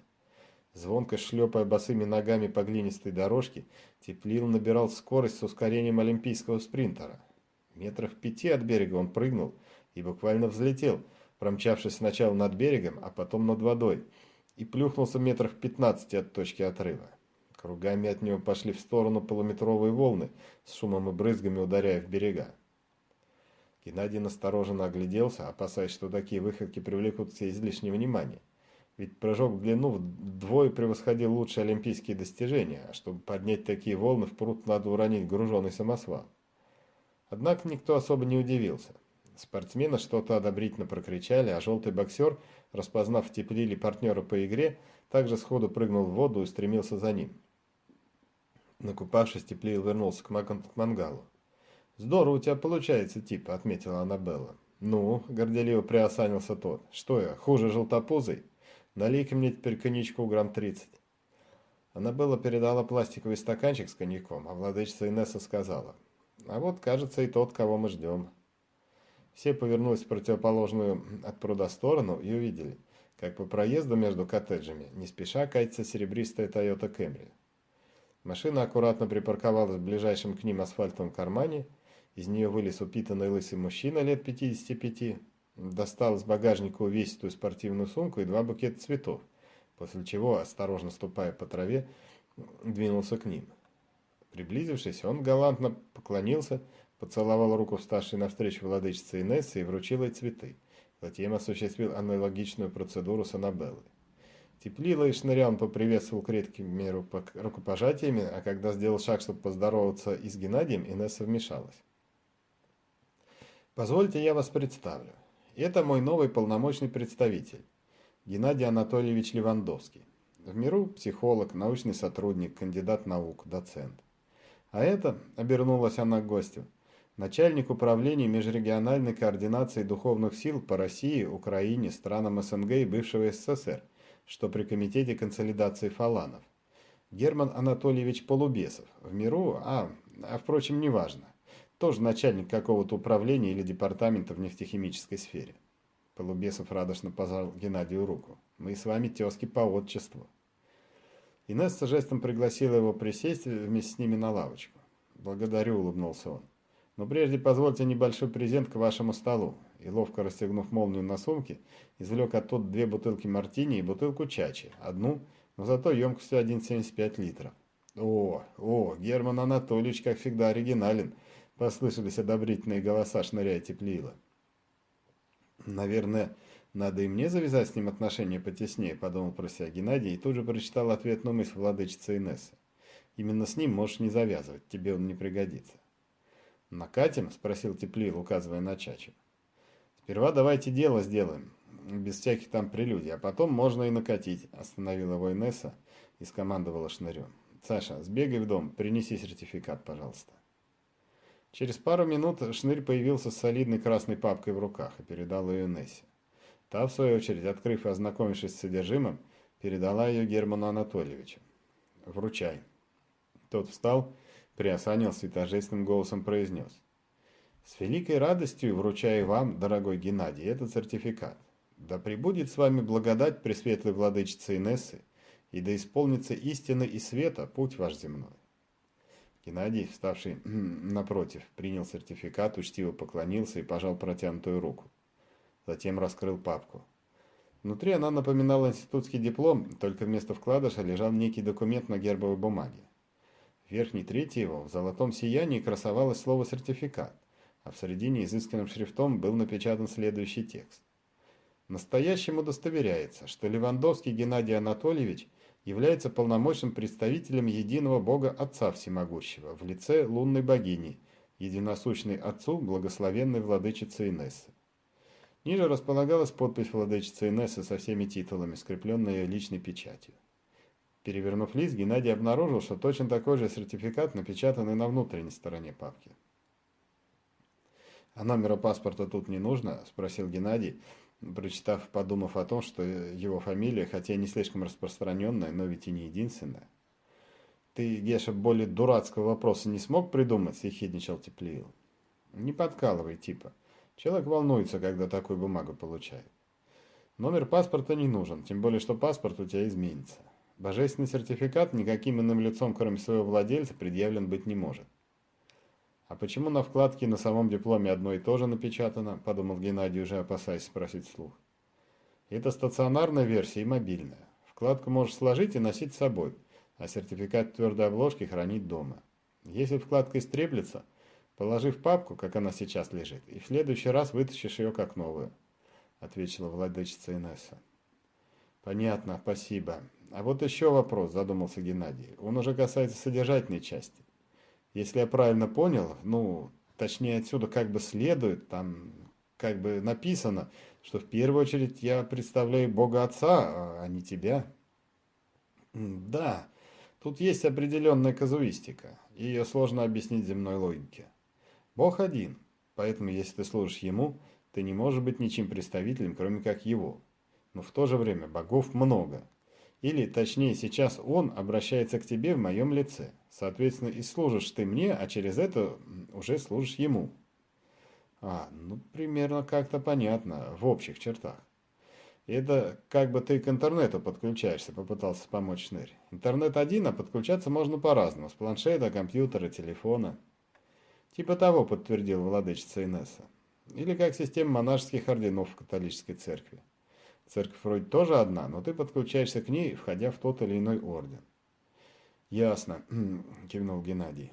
A: Звонко шлепая босыми ногами по глинистой дорожке, Теплил набирал скорость с ускорением олимпийского спринтера. Метров пяти от берега он прыгнул и буквально взлетел, промчавшись сначала над берегом, а потом над водой, и плюхнулся метров пятнадцати от точки отрыва. Кругами от него пошли в сторону полуметровые волны, с шумом и брызгами ударяя в берега. Геннадий настороженно огляделся, опасаясь, что такие выходки привлекут все излишнее внимание. Ведь прыжок в длину вдвое превосходил лучшие олимпийские достижения, а чтобы поднять такие волны, в пруд надо уронить груженный самосвал. Однако никто особо не удивился. Спортсмены что-то одобрительно прокричали, а желтый боксер, распознав в теплиле партнера по игре, также сходу прыгнул в воду и стремился за ним. Накупавшись, Теплиил вернулся к, к мангалу. «Здорово у тебя получается, типа», — отметила Аннабелла. «Ну», — горделиво приосанился тот, — «что я, хуже желтопузый? Налей-ка мне теперь коньячку грамм тридцать». Аннабелла передала пластиковый стаканчик с коньяком, а владычица Инесса сказала, «А вот, кажется, и тот, кого мы ждем». Все повернулись в противоположную от пруда сторону и увидели, как по проезду между коттеджами не спеша катится серебристая Toyota Camry. Машина аккуратно припарковалась в ближайшем к ним асфальтовом кармане, из нее вылез упитанный лысый мужчина лет 55, достал из багажника увесистую спортивную сумку и два букета цветов после чего, осторожно ступая по траве, двинулся к ним. Приблизившись, он галантно поклонился, поцеловал руку вставшей навстречу владычице Инессы и вручил ей цветы. Затем осуществил аналогичную процедуру с Аннабеллой. Теплила и он поприветствовал крепкими рукопожатиями, а когда сделал шаг, чтобы поздороваться и с Геннадием, Инесса вмешалась. «Позвольте, я вас представлю. Это мой новый полномочный представитель. Геннадий Анатольевич Левандовский. В миру психолог, научный сотрудник, кандидат наук, доцент. А это, обернулась она к гостю, начальник управления межрегиональной координации духовных сил по России, Украине, странам СНГ и бывшего СССР, что при Комитете консолидации фаланов. Герман Анатольевич Полубесов. В миру, а, а впрочем, неважно. Тоже начальник какого-то управления или департамента в нефтехимической сфере. Полубесов радостно пожал Геннадию руку. «Мы с вами тезки по отчеству». Инесса жестом пригласила его присесть вместе с ними на лавочку. «Благодарю», — улыбнулся он. «Но прежде позвольте небольшой презент к вашему столу». И ловко расстегнув молнию на сумке, извлек оттуда две бутылки мартини и бутылку чачи. Одну, но зато емкостью 1,75 литров. «О, о, Герман Анатольевич, как всегда, оригинален!» — послышались одобрительные голоса, шныряя теплила. Наверное, надо и мне завязать с ним отношения потеснее, подумал про себя Геннадий и тут же прочитал ответную мысль владычицы Инессы. Именно с ним можешь не завязывать, тебе он не пригодится. «Накатим?» – спросил Теплил, указывая на Чачу. «Сперва давайте дело сделаем, без всяких там прелюдий, а потом можно и накатить», – остановила его Инесса и скомандовала шнырем. «Саша, сбегай в дом, принеси сертификат, пожалуйста». Через пару минут Шнырь появился с солидной красной папкой в руках и передал ее Нессе. Та, в свою очередь, открыв и ознакомившись с содержимым, передала ее Герману Анатольевичу. «Вручай». Тот встал, приосанился и торжественным голосом произнес. «С великой радостью вручаю вам, дорогой Геннадий, этот сертификат. Да пребудет с вами благодать Пресветлой Владычицы Инессы, и да исполнится истины и света путь ваш земной. Геннадий, вставший напротив, принял сертификат, учтиво поклонился и пожал протянутую руку. Затем раскрыл папку. Внутри она напоминала институтский диплом, только вместо вкладыша лежал некий документ на гербовой бумаге. Верхней трети его в золотом сиянии красовалось слово «сертификат», а в середине изысканным шрифтом был напечатан следующий текст. Настоящему удостоверяется, что Левандовский Геннадий Анатольевич – является полномочным представителем единого Бога Отца Всемогущего в лице лунной богини, единосущной Отцу благословенной владычицы Инессы. Ниже располагалась подпись владычицы Инессы со всеми титулами, скрепленная личной печатью. Перевернув лист, Геннадий обнаружил, что точно такой же сертификат напечатанный на внутренней стороне папки. «А номера паспорта тут не нужно?» – спросил Геннадий, прочитав, подумав о том, что его фамилия, хотя и не слишком распространенная, но ведь и не единственная. «Ты, Геша, более дурацкого вопроса не смог придумать?» – съехидничал Теплиил. «Не подкалывай, типа. Человек волнуется, когда такую бумагу получает. Номер паспорта не нужен, тем более, что паспорт у тебя изменится. Божественный сертификат никаким иным лицом, кроме своего владельца, предъявлен быть не может. «А почему на вкладке на самом дипломе одно и то же напечатано?» – подумал Геннадий, уже опасаясь спросить вслух. «Это стационарная версия и мобильная. Вкладку можешь сложить и носить с собой, а сертификат твердой обложки хранить дома. Если вкладка истреблется, положи в папку, как она сейчас лежит, и в следующий раз вытащишь ее как новую», – ответила владычица Инесса. «Понятно, спасибо. А вот еще вопрос», – задумался Геннадий. «Он уже касается содержательной части. Если я правильно понял, ну, точнее отсюда как бы следует, там как бы написано, что в первую очередь я представляю Бога Отца, а не тебя. Да, тут есть определенная казуистика, ее сложно объяснить земной логике. Бог один, поэтому если ты служишь Ему, ты не можешь быть ничем представителем, кроме как Его. Но в то же время богов много. Или, точнее, сейчас он обращается к тебе в моем лице. Соответственно, и служишь ты мне, а через это уже служишь ему. А, ну, примерно как-то понятно, в общих чертах. Это как бы ты к интернету подключаешься, попытался помочь Шнырь. Интернет один, а подключаться можно по-разному, с планшета, компьютера, телефона. Типа того, подтвердил владычица Инесса. Или как система монашеских орденов в католической церкви. Церковь вроде тоже одна, но ты подключаешься к ней, входя в тот или иной орден. «Ясно», — кивнул Геннадий.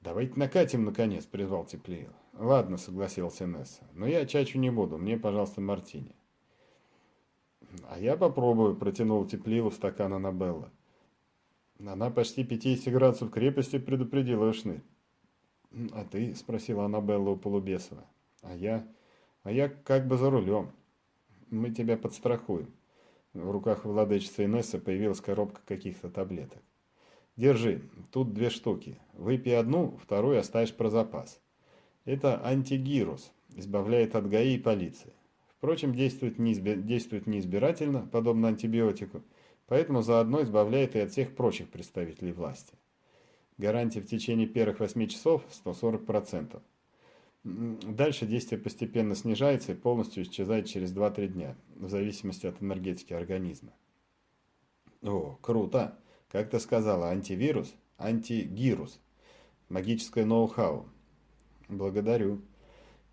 A: «Давайте накатим, наконец», — призвал Теплиил. «Ладно», — согласился Несса, — «но я чачу не буду, мне, пожалуйста, мартини». «А я попробую», — протянул Теплиил стакан Аннабелла. Она почти 50 градусов крепости предупредила Шны. «А ты?» — спросила Аннабелла у Полубесова. «А я? А я как бы за рулем. Мы тебя подстрахуем». В руках владычицы Инессы появилась коробка каких-то таблеток. Держи, тут две штуки. Выпей одну, вторую оставишь про запас. Это антигирус, избавляет от ГАИ и полиции. Впрочем, действует, неизб... действует неизбирательно, подобно антибиотику, поэтому заодно избавляет и от всех прочих представителей власти. Гарантия в течение первых 8 часов 140%. Дальше действие постепенно снижается и полностью исчезает через 2-3 дня, в зависимости от энергетики организма. О, круто! Как ты сказала, антивирус? Антигирус. Магическое ноу-хау. Благодарю.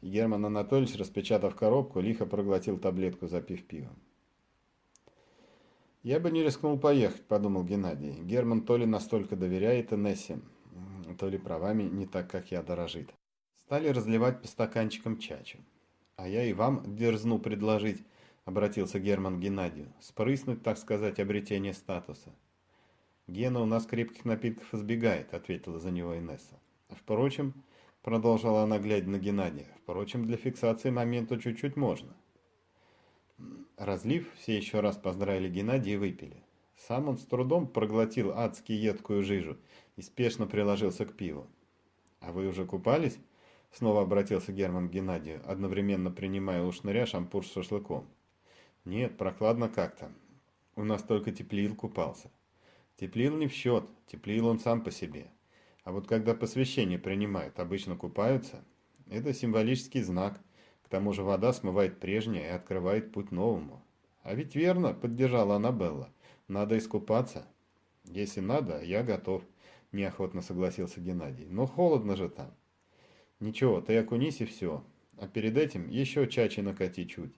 A: Герман Анатольевич, распечатав коробку, лихо проглотил таблетку, запив пивом. «Я бы не рискнул поехать», — подумал Геннадий. «Герман то ли настолько доверяет Инессе, то ли правами не так, как я, дорожит». Стали разливать по стаканчикам чачу. «А я и вам дерзну предложить», — обратился Герман к Геннадию, — «спрыснуть, так сказать, обретение статуса». «Гена у нас крепких напитков избегает», — ответила за него Инесса. «Впрочем», — продолжала она, глядя на Геннадия, «впрочем, для фиксации момента чуть-чуть можно». Разлив, все еще раз поздравили Геннадия и выпили. Сам он с трудом проглотил адски едкую жижу и спешно приложился к пиву. «А вы уже купались?» — снова обратился Герман к Геннадию, одновременно принимая у шныря шампур с шашлыком. «Нет, прохладно как-то. У нас только теплил купался». Теплил не в счет, теплил он сам по себе. А вот когда посвящение принимают, обычно купаются, это символический знак. К тому же вода смывает прежнее и открывает путь новому. А ведь верно, поддержала Аннабелла, надо искупаться. Если надо, я готов, неохотно согласился Геннадий. Но холодно же там. Ничего, ты окунись и все. А перед этим еще чачи накати чуть,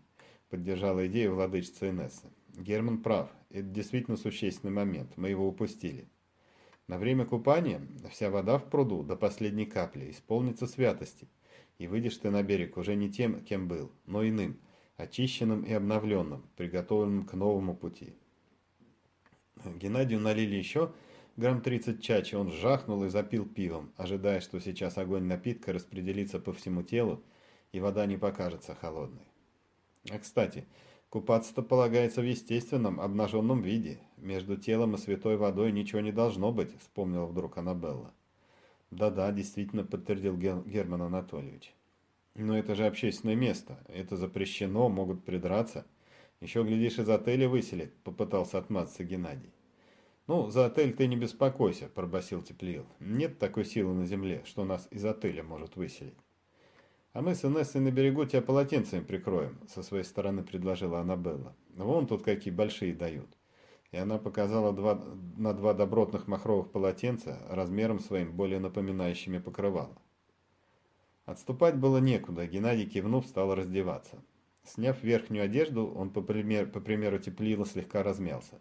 A: поддержала идею владычица Инесса. Герман прав, это действительно существенный момент, мы его упустили. На время купания вся вода в пруду до последней капли исполнится святости, и выйдешь ты на берег уже не тем, кем был, но иным, очищенным и обновленным, приготовленным к новому пути. Геннадию налили еще грамм 30 чачи, он жахнул и запил пивом, ожидая, что сейчас огонь напитка распределится по всему телу, и вода не покажется холодной. А кстати, Купаться-то полагается в естественном, обнаженном виде. Между телом и святой водой ничего не должно быть, вспомнила вдруг Аннабелла. Да-да, действительно, подтвердил Герман Анатольевич. Но это же общественное место. Это запрещено, могут придраться. Еще, глядишь, из отеля выселят, попытался отмазаться Геннадий. «Ну, за отель ты не беспокойся», – пробасил Теплил. «Нет такой силы на земле, что нас из отеля может выселить». «А мы с Инессой на берегу тебя полотенцами прикроем», — со своей стороны предложила Аннабелла. «Вон тут какие большие дают». И она показала два, на два добротных махровых полотенца, размером своим более напоминающими покрывало. Отступать было некуда, Геннадий кивнув стал раздеваться. Сняв верхнюю одежду, он, по, пример, по примеру Теплила, слегка размялся.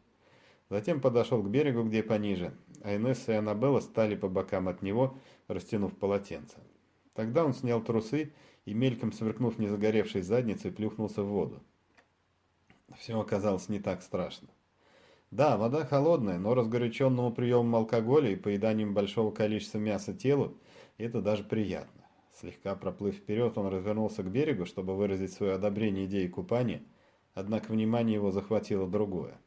A: Затем подошел к берегу, где пониже, а и Аннабелла стали по бокам от него, растянув полотенце. Тогда он снял трусы и, мельком сверкнув незагоревшей задницей, плюхнулся в воду. Все оказалось не так страшно. Да, вода холодная, но разгоряченному приемом алкоголя и поеданием большого количества мяса телу это даже приятно. Слегка проплыв вперед, он развернулся к берегу, чтобы выразить свое одобрение идеи купания, однако внимание его захватило другое.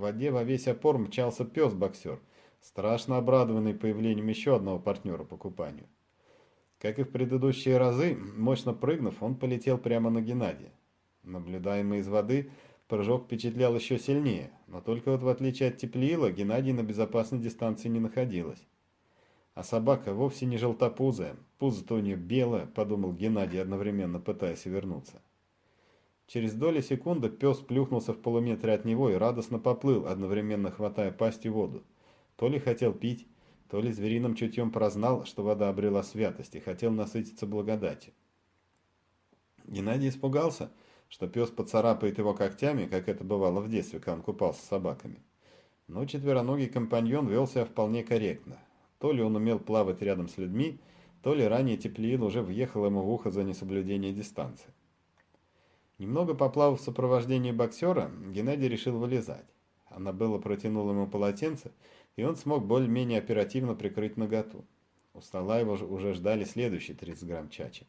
A: Воде во весь опор мчался пес-боксер, страшно обрадованный появлением еще одного партнера по купанию. Как и в предыдущие разы, мощно прыгнув, он полетел прямо на Геннадия. Наблюдаемый из воды, прыжок впечатлял еще сильнее, но только вот в отличие от Теплиила, Геннадий на безопасной дистанции не находилась. А собака вовсе не желтопузая, пузо-то у нее белое, подумал Геннадий, одновременно пытаясь вернуться. Через доли секунды пес плюхнулся в полуметре от него и радостно поплыл, одновременно хватая пастью воду. То ли хотел пить, то ли звериным чутьем прознал, что вода обрела святость и хотел насытиться благодатью. Геннадий испугался, что пес поцарапает его когтями, как это бывало в детстве, когда он купался с собаками. Но четвероногий компаньон вел себя вполне корректно. То ли он умел плавать рядом с людьми, то ли ранее Теплиин уже въехал ему в ухо за несоблюдение дистанции. Немного поплавав в сопровождении боксера, Геннадий решил вылезать. Аннабелла протянула ему полотенце, и он смог более-менее оперативно прикрыть наготу. У стола его уже ждали следующие 30 грамм чачи.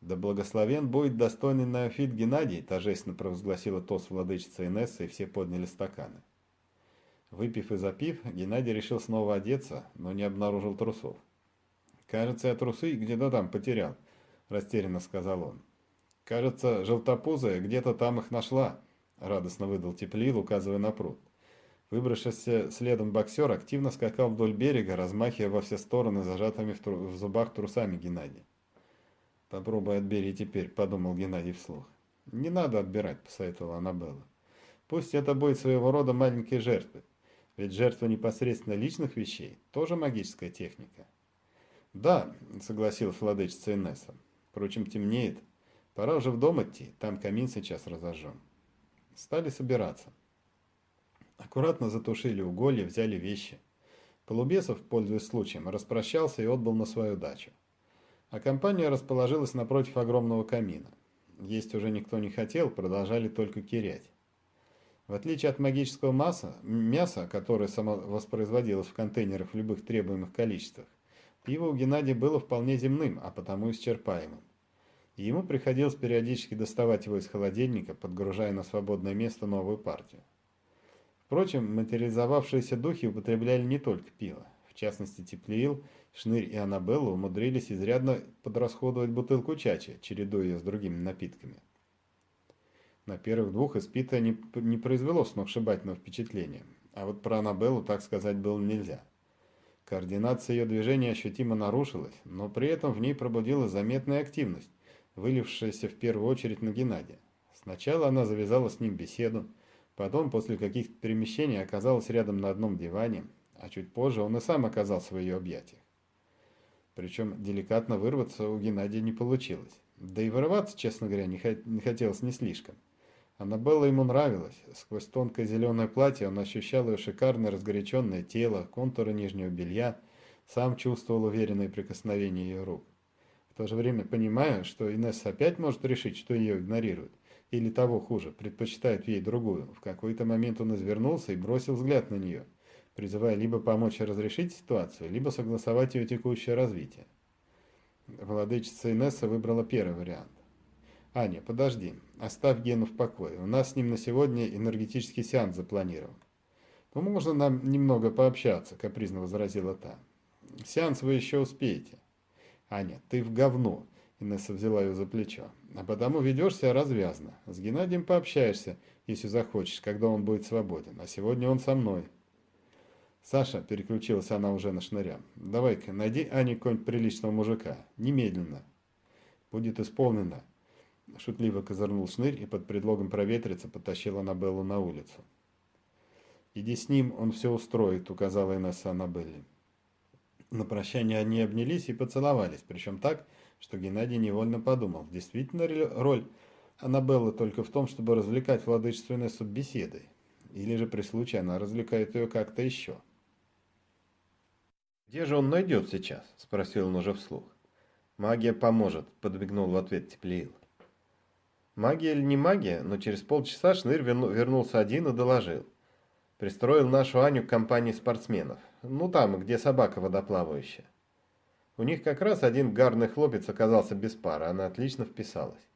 A: «Да благословен будет достойный неофит Геннадий», торжественно провозгласила тост владычица Инесса, и все подняли стаканы. Выпив и запив, Геннадий решил снова одеться, но не обнаружил трусов. «Кажется, я трусы где-то там потерял», – растерянно сказал он. «Кажется, желтопузая где-то там их нашла», – радостно выдал Теплил, указывая на пруд. Выбравшийся следом боксер активно скакал вдоль берега, размахивая во все стороны зажатыми в, тру в зубах трусами Геннадия. «Попробуй отбери теперь», – подумал Геннадий вслух. «Не надо отбирать», – посоветовала Аннабелла. «Пусть это будет своего рода маленькие жертвы. Ведь жертва непосредственно личных вещей – тоже магическая техника. Да, согласилась владычица Инесса. Впрочем, темнеет. Пора уже в дом идти, там камин сейчас разожжем. Стали собираться. Аккуратно затушили уголья, взяли вещи. Полубесов, пользуясь случаем, распрощался и отбыл на свою дачу. А компания расположилась напротив огромного камина. Есть уже никто не хотел, продолжали только кирять. В отличие от магического масса, мяса, которое самовоспроизводилось в контейнерах в любых требуемых количествах, пиво у Геннадия было вполне земным, а потому исчерпаемым. Ему приходилось периодически доставать его из холодильника, подгружая на свободное место новую партию. Впрочем, материализовавшиеся духи употребляли не только пиво. В частности, Теплиил, Шнырь и Аннабелла умудрились изрядно подрасходовать бутылку чачи, чередуя ее с другими напитками. На первых двух испитое не, не произвело сногсшибательного впечатления, а вот про Аннабеллу так сказать было нельзя. Координация ее движения ощутимо нарушилась, но при этом в ней пробудилась заметная активность, вылившаяся в первую очередь на Геннадия. Сначала она завязала с ним беседу, потом после каких-то перемещений оказалась рядом на одном диване, а чуть позже он и сам оказался в ее объятиях. Причем деликатно вырваться у Геннадия не получилось. Да и вырываться, честно говоря, не хотелось не слишком. Аннабелла ему нравилась. Сквозь тонкое зеленое платье он ощущал ее шикарное разгоряченное тело, контуры нижнего белья, сам чувствовал уверенное прикосновение ее рук. В то же время понимая, что Инесса опять может решить, что ее игнорируют, или того хуже, предпочитает ей другую, в какой-то момент он извернулся и бросил взгляд на нее, призывая либо помочь разрешить ситуацию, либо согласовать ее текущее развитие. Владычица Инесса выбрала первый вариант. «Аня, подожди, оставь Гену в покое. У нас с ним на сегодня энергетический сеанс запланирован». «Ну, можно нам немного пообщаться», — капризно возразила та. «Сеанс вы еще успеете». «Аня, ты в говно», — Инесса взяла ее за плечо. «А потому ведешь себя развязно. С Геннадием пообщаешься, если захочешь, когда он будет свободен. А сегодня он со мной». «Саша», — переключилась она уже на шныря, — «давай-ка найди Ане какого-нибудь приличного мужика. Немедленно». «Будет исполнено», Шутливо козырнул шнырь и под предлогом проветриться потащил Аннабеллу на улицу. «Иди с ним, он все устроит», — указала Инесса Аннабелле. На прощание они обнялись и поцеловались, причем так, что Геннадий невольно подумал, действительно роль Аннабеллы только в том, чтобы развлекать владычество Инессу беседой, или же при случае она развлекает ее как-то еще. «Где же он найдет сейчас?» – спросил он уже вслух. «Магия поможет», – подбегнул в ответ Теплиил. Магия или не магия, но через полчаса Шнырь вернулся один и доложил. Пристроил нашу Аню к компании спортсменов. Ну там, где собака водоплавающая. У них как раз один гарный хлопец оказался без пары, она отлично вписалась.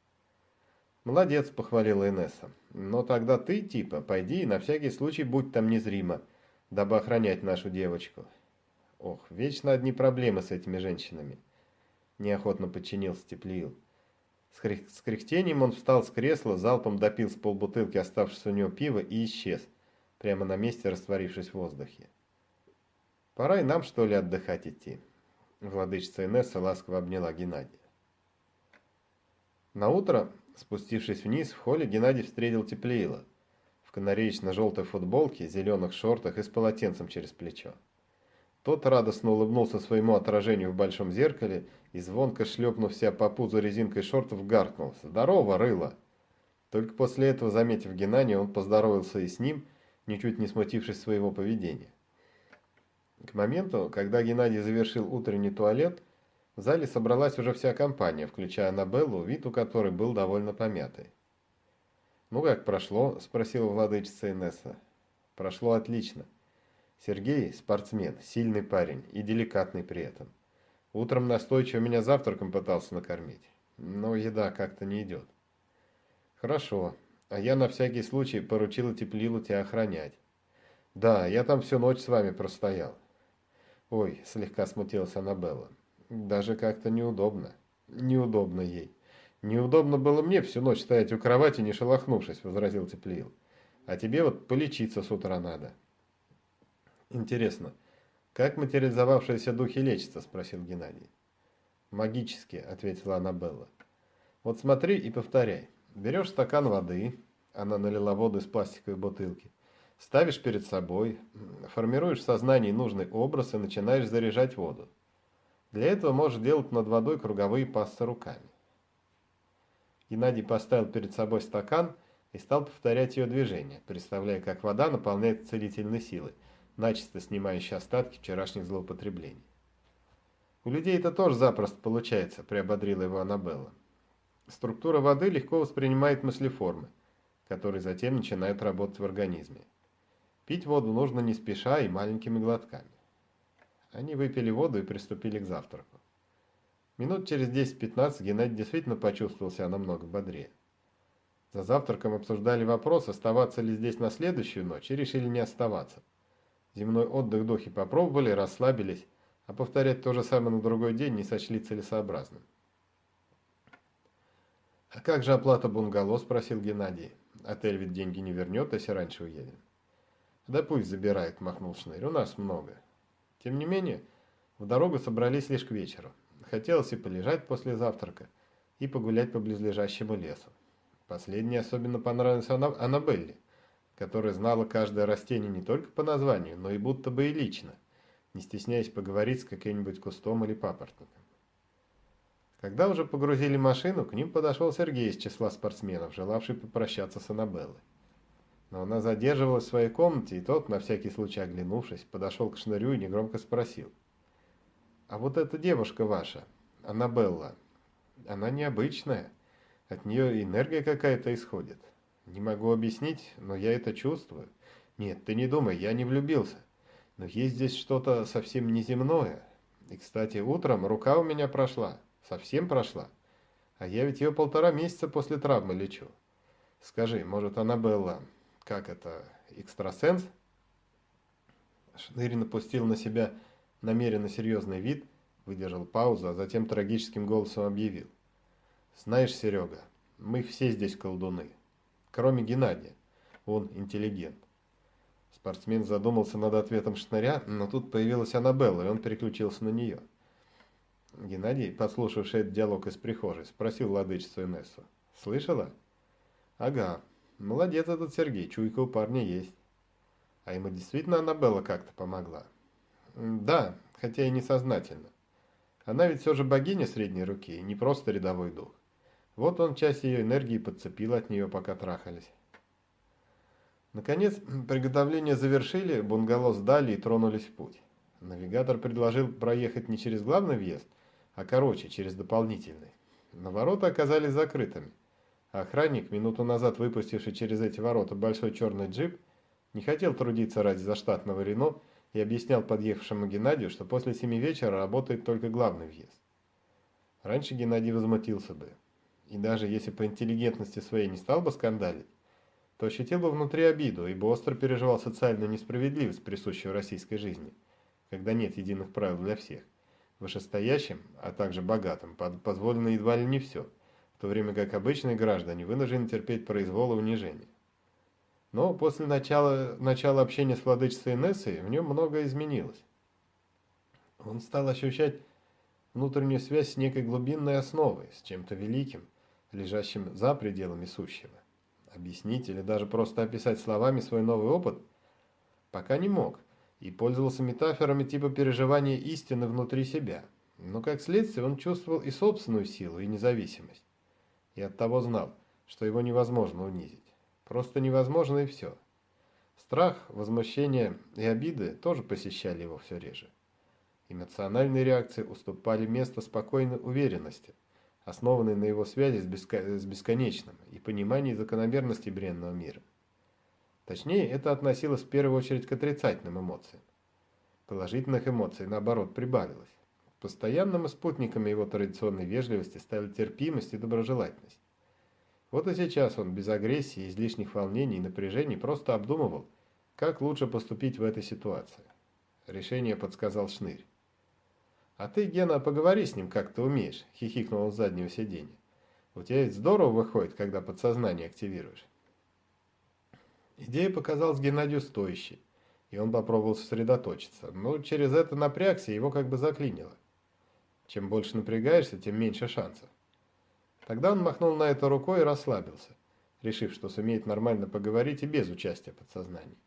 A: «Молодец», — похвалила Инесса. «Но тогда ты, типа, пойди и на всякий случай будь там незримо, дабы охранять нашу девочку». Ох, вечно одни проблемы с этими женщинами. Неохотно подчинился Теплиил. С кряхтением он встал с кресла, залпом допил с полбутылки оставшегося у него пива и исчез, прямо на месте растворившись в воздухе. «Пора и нам, что ли, отдыхать идти?» Владычица Инесса ласково обняла Геннадия. На утро, спустившись вниз, в холле Геннадий встретил Теплеила в канареечно-желтой футболке, зеленых шортах и с полотенцем через плечо. Тот радостно улыбнулся своему отражению в большом зеркале и, звонко шлепнув себя по пузу резинкой шортов, гаркнул «Здорово, рыло!». Только после этого, заметив Геннадия, он поздоровался и с ним, ничуть не смутившись своего поведения. К моменту, когда Геннадий завершил утренний туалет, в зале собралась уже вся компания, включая Аннабеллу, вид у которой был довольно помятый. «Ну как прошло?» – спросила владычица Инесса. «Прошло отлично. Сергей – спортсмен, сильный парень и деликатный при этом. Утром настойчиво меня завтраком пытался накормить, но еда как-то не идет. Хорошо, а я на всякий случай поручила Теплилу тебя охранять. Да, я там всю ночь с вами простоял. Ой, слегка смутилась Аннабелла. Даже как-то неудобно. Неудобно ей. Неудобно было мне всю ночь стоять у кровати, не шелохнувшись, возразил Теплил. А тебе вот полечиться с утра надо. Интересно, как материализовавшиеся духи лечатся? Спросил Геннадий. Магически, ответила Аннабелла. Вот смотри и повторяй. Берешь стакан воды, она налила воду из пластиковой бутылки, ставишь перед собой, формируешь в сознании нужный образ и начинаешь заряжать воду. Для этого можешь делать над водой круговые пассы руками. Геннадий поставил перед собой стакан и стал повторять ее движение, представляя, как вода наполняет целительной силой, начисто снимающий остатки вчерашних злоупотреблений. «У людей это тоже запросто получается», – приободрила его Аннабелла. Структура воды легко воспринимает мыслеформы, которые затем начинают работать в организме. Пить воду нужно не спеша и маленькими глотками. Они выпили воду и приступили к завтраку. Минут через 10-15 Геннадий действительно почувствовал себя намного бодрее. За завтраком обсуждали вопрос, оставаться ли здесь на следующую ночь, и решили не оставаться. Земной отдых духи попробовали, расслабились, а повторять то же самое на другой день не сочли целесообразным. «А как же оплата бунгало?» – спросил Геннадий. «Отель ведь деньги не вернет, если раньше уедем». «Да пусть забирает», – махнул Шнырь. «У нас много». Тем не менее, в дорогу собрались лишь к вечеру. Хотелось и полежать после завтрака, и погулять по близлежащему лесу. Последнее особенно понравилось Аннабелле которая знала каждое растение не только по названию, но и будто бы и лично, не стесняясь поговорить с каким-нибудь кустом или папоротником. Когда уже погрузили машину, к ним подошел Сергей из числа спортсменов, желавший попрощаться с Аннабеллой. Но она задерживалась в своей комнате, и тот, на всякий случай оглянувшись, подошел к шнырю и негромко спросил. «А вот эта девушка ваша, Аннабелла, она необычная, от нее энергия какая-то исходит. Не могу объяснить, но я это чувствую. Нет, ты не думай, я не влюбился. Но есть здесь что-то совсем неземное. И, кстати, утром рука у меня прошла. Совсем прошла. А я ведь ее полтора месяца после травмы лечу. Скажи, может, она была, как это, экстрасенс? Шнырь напустил на себя намеренно серьезный вид, выдержал паузу, а затем трагическим голосом объявил. Знаешь, Серега, мы все здесь колдуны кроме Геннадия. Он интеллигент. Спортсмен задумался над ответом шныря, но тут появилась Аннабелла, и он переключился на нее. Геннадий, подслушавший этот диалог из прихожей, спросил владычицу Инессу. «Слышала?» «Ага. Молодец этот Сергей, чуйка у парня есть». А ему действительно Аннабелла как-то помогла? Да, хотя и несознательно. Она ведь все же богиня средней руки, не просто рядовой дух. Вот он часть ее энергии подцепил от нее, пока трахались. Наконец, приготовления завершили, бунгало сдали и тронулись в путь. Навигатор предложил проехать не через главный въезд, а короче, через дополнительный. Но ворота оказались закрытыми. Охранник, минуту назад выпустивший через эти ворота большой черный джип, не хотел трудиться ради заштатного Рено и объяснял подъехавшему Геннадию, что после семи вечера работает только главный въезд. Раньше Геннадий возмутился бы и даже если по интеллигентности своей не стал бы скандалить, то ощутил бы внутри обиду, ибо остро переживал социальную несправедливость, присущую российской жизни, когда нет единых правил для всех. Вышестоящим, а также богатым, позволено едва ли не все, то время как обычные граждане вынуждены терпеть произвол и унижение. Но после начала, начала общения с владычицей Нессой в нем многое изменилось. Он стал ощущать внутреннюю связь с некой глубинной основой, с чем-то великим, лежащим за пределами сущего. Объяснить или даже просто описать словами свой новый опыт пока не мог, и пользовался метафорами типа переживания истины внутри себя. Но как следствие он чувствовал и собственную силу, и независимость и оттого знал, что его невозможно унизить. Просто невозможно и все. Страх, возмущение и обиды тоже посещали его все реже. Эмоциональные реакции уступали место спокойной уверенности, основанной на его связи с, беско... с бесконечным и понимании закономерности бренного мира. Точнее, это относилось в первую очередь к отрицательным эмоциям. Положительных эмоций, наоборот, прибавилось. Постоянными спутниками его традиционной вежливости стали терпимость и доброжелательность. Вот и сейчас он без агрессии, излишних волнений и напряжений просто обдумывал, как лучше поступить в этой ситуации. Решение подсказал Шнырь. «А ты, Гена, поговори с ним, как ты умеешь», — хихикнул он с заднего сиденья. «У тебя ведь здорово выходит, когда подсознание активируешь». Идея показалась Геннадию стоящей, и он попробовал сосредоточиться, но через это напрягся, его как бы заклинило. Чем больше напрягаешься, тем меньше шансов. Тогда он махнул на это рукой и расслабился, решив, что сумеет нормально поговорить и без участия подсознания.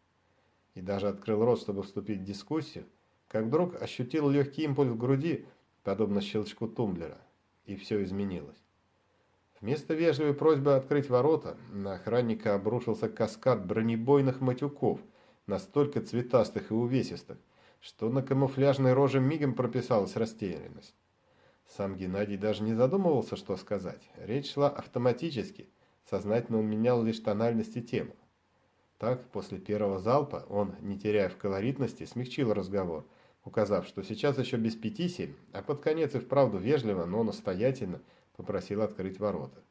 A: И даже открыл рот, чтобы вступить в дискуссию, как вдруг ощутил легкий импульс в груди, подобно щелчку тумблера, и все изменилось. Вместо вежливой просьбы открыть ворота, на охранника обрушился каскад бронебойных матюков, настолько цветастых и увесистых, что на камуфляжной роже мигом прописалась растерянность. Сам Геннадий даже не задумывался, что сказать. Речь шла автоматически, сознательно он менял лишь тональность и тему. Так, после первого залпа он, не теряя в колоритности, смягчил разговор, указав, что сейчас еще без пяти семь, а под конец и вправду вежливо, но настоятельно попросил открыть ворота.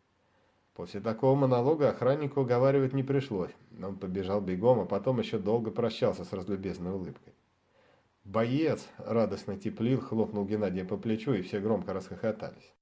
A: После такого монолога охраннику уговаривать не пришлось. Он побежал бегом, а потом еще долго прощался с разлюбезной улыбкой. «Боец!» – радостно теплил, хлопнул Геннадия по плечу, и все громко расхохотались.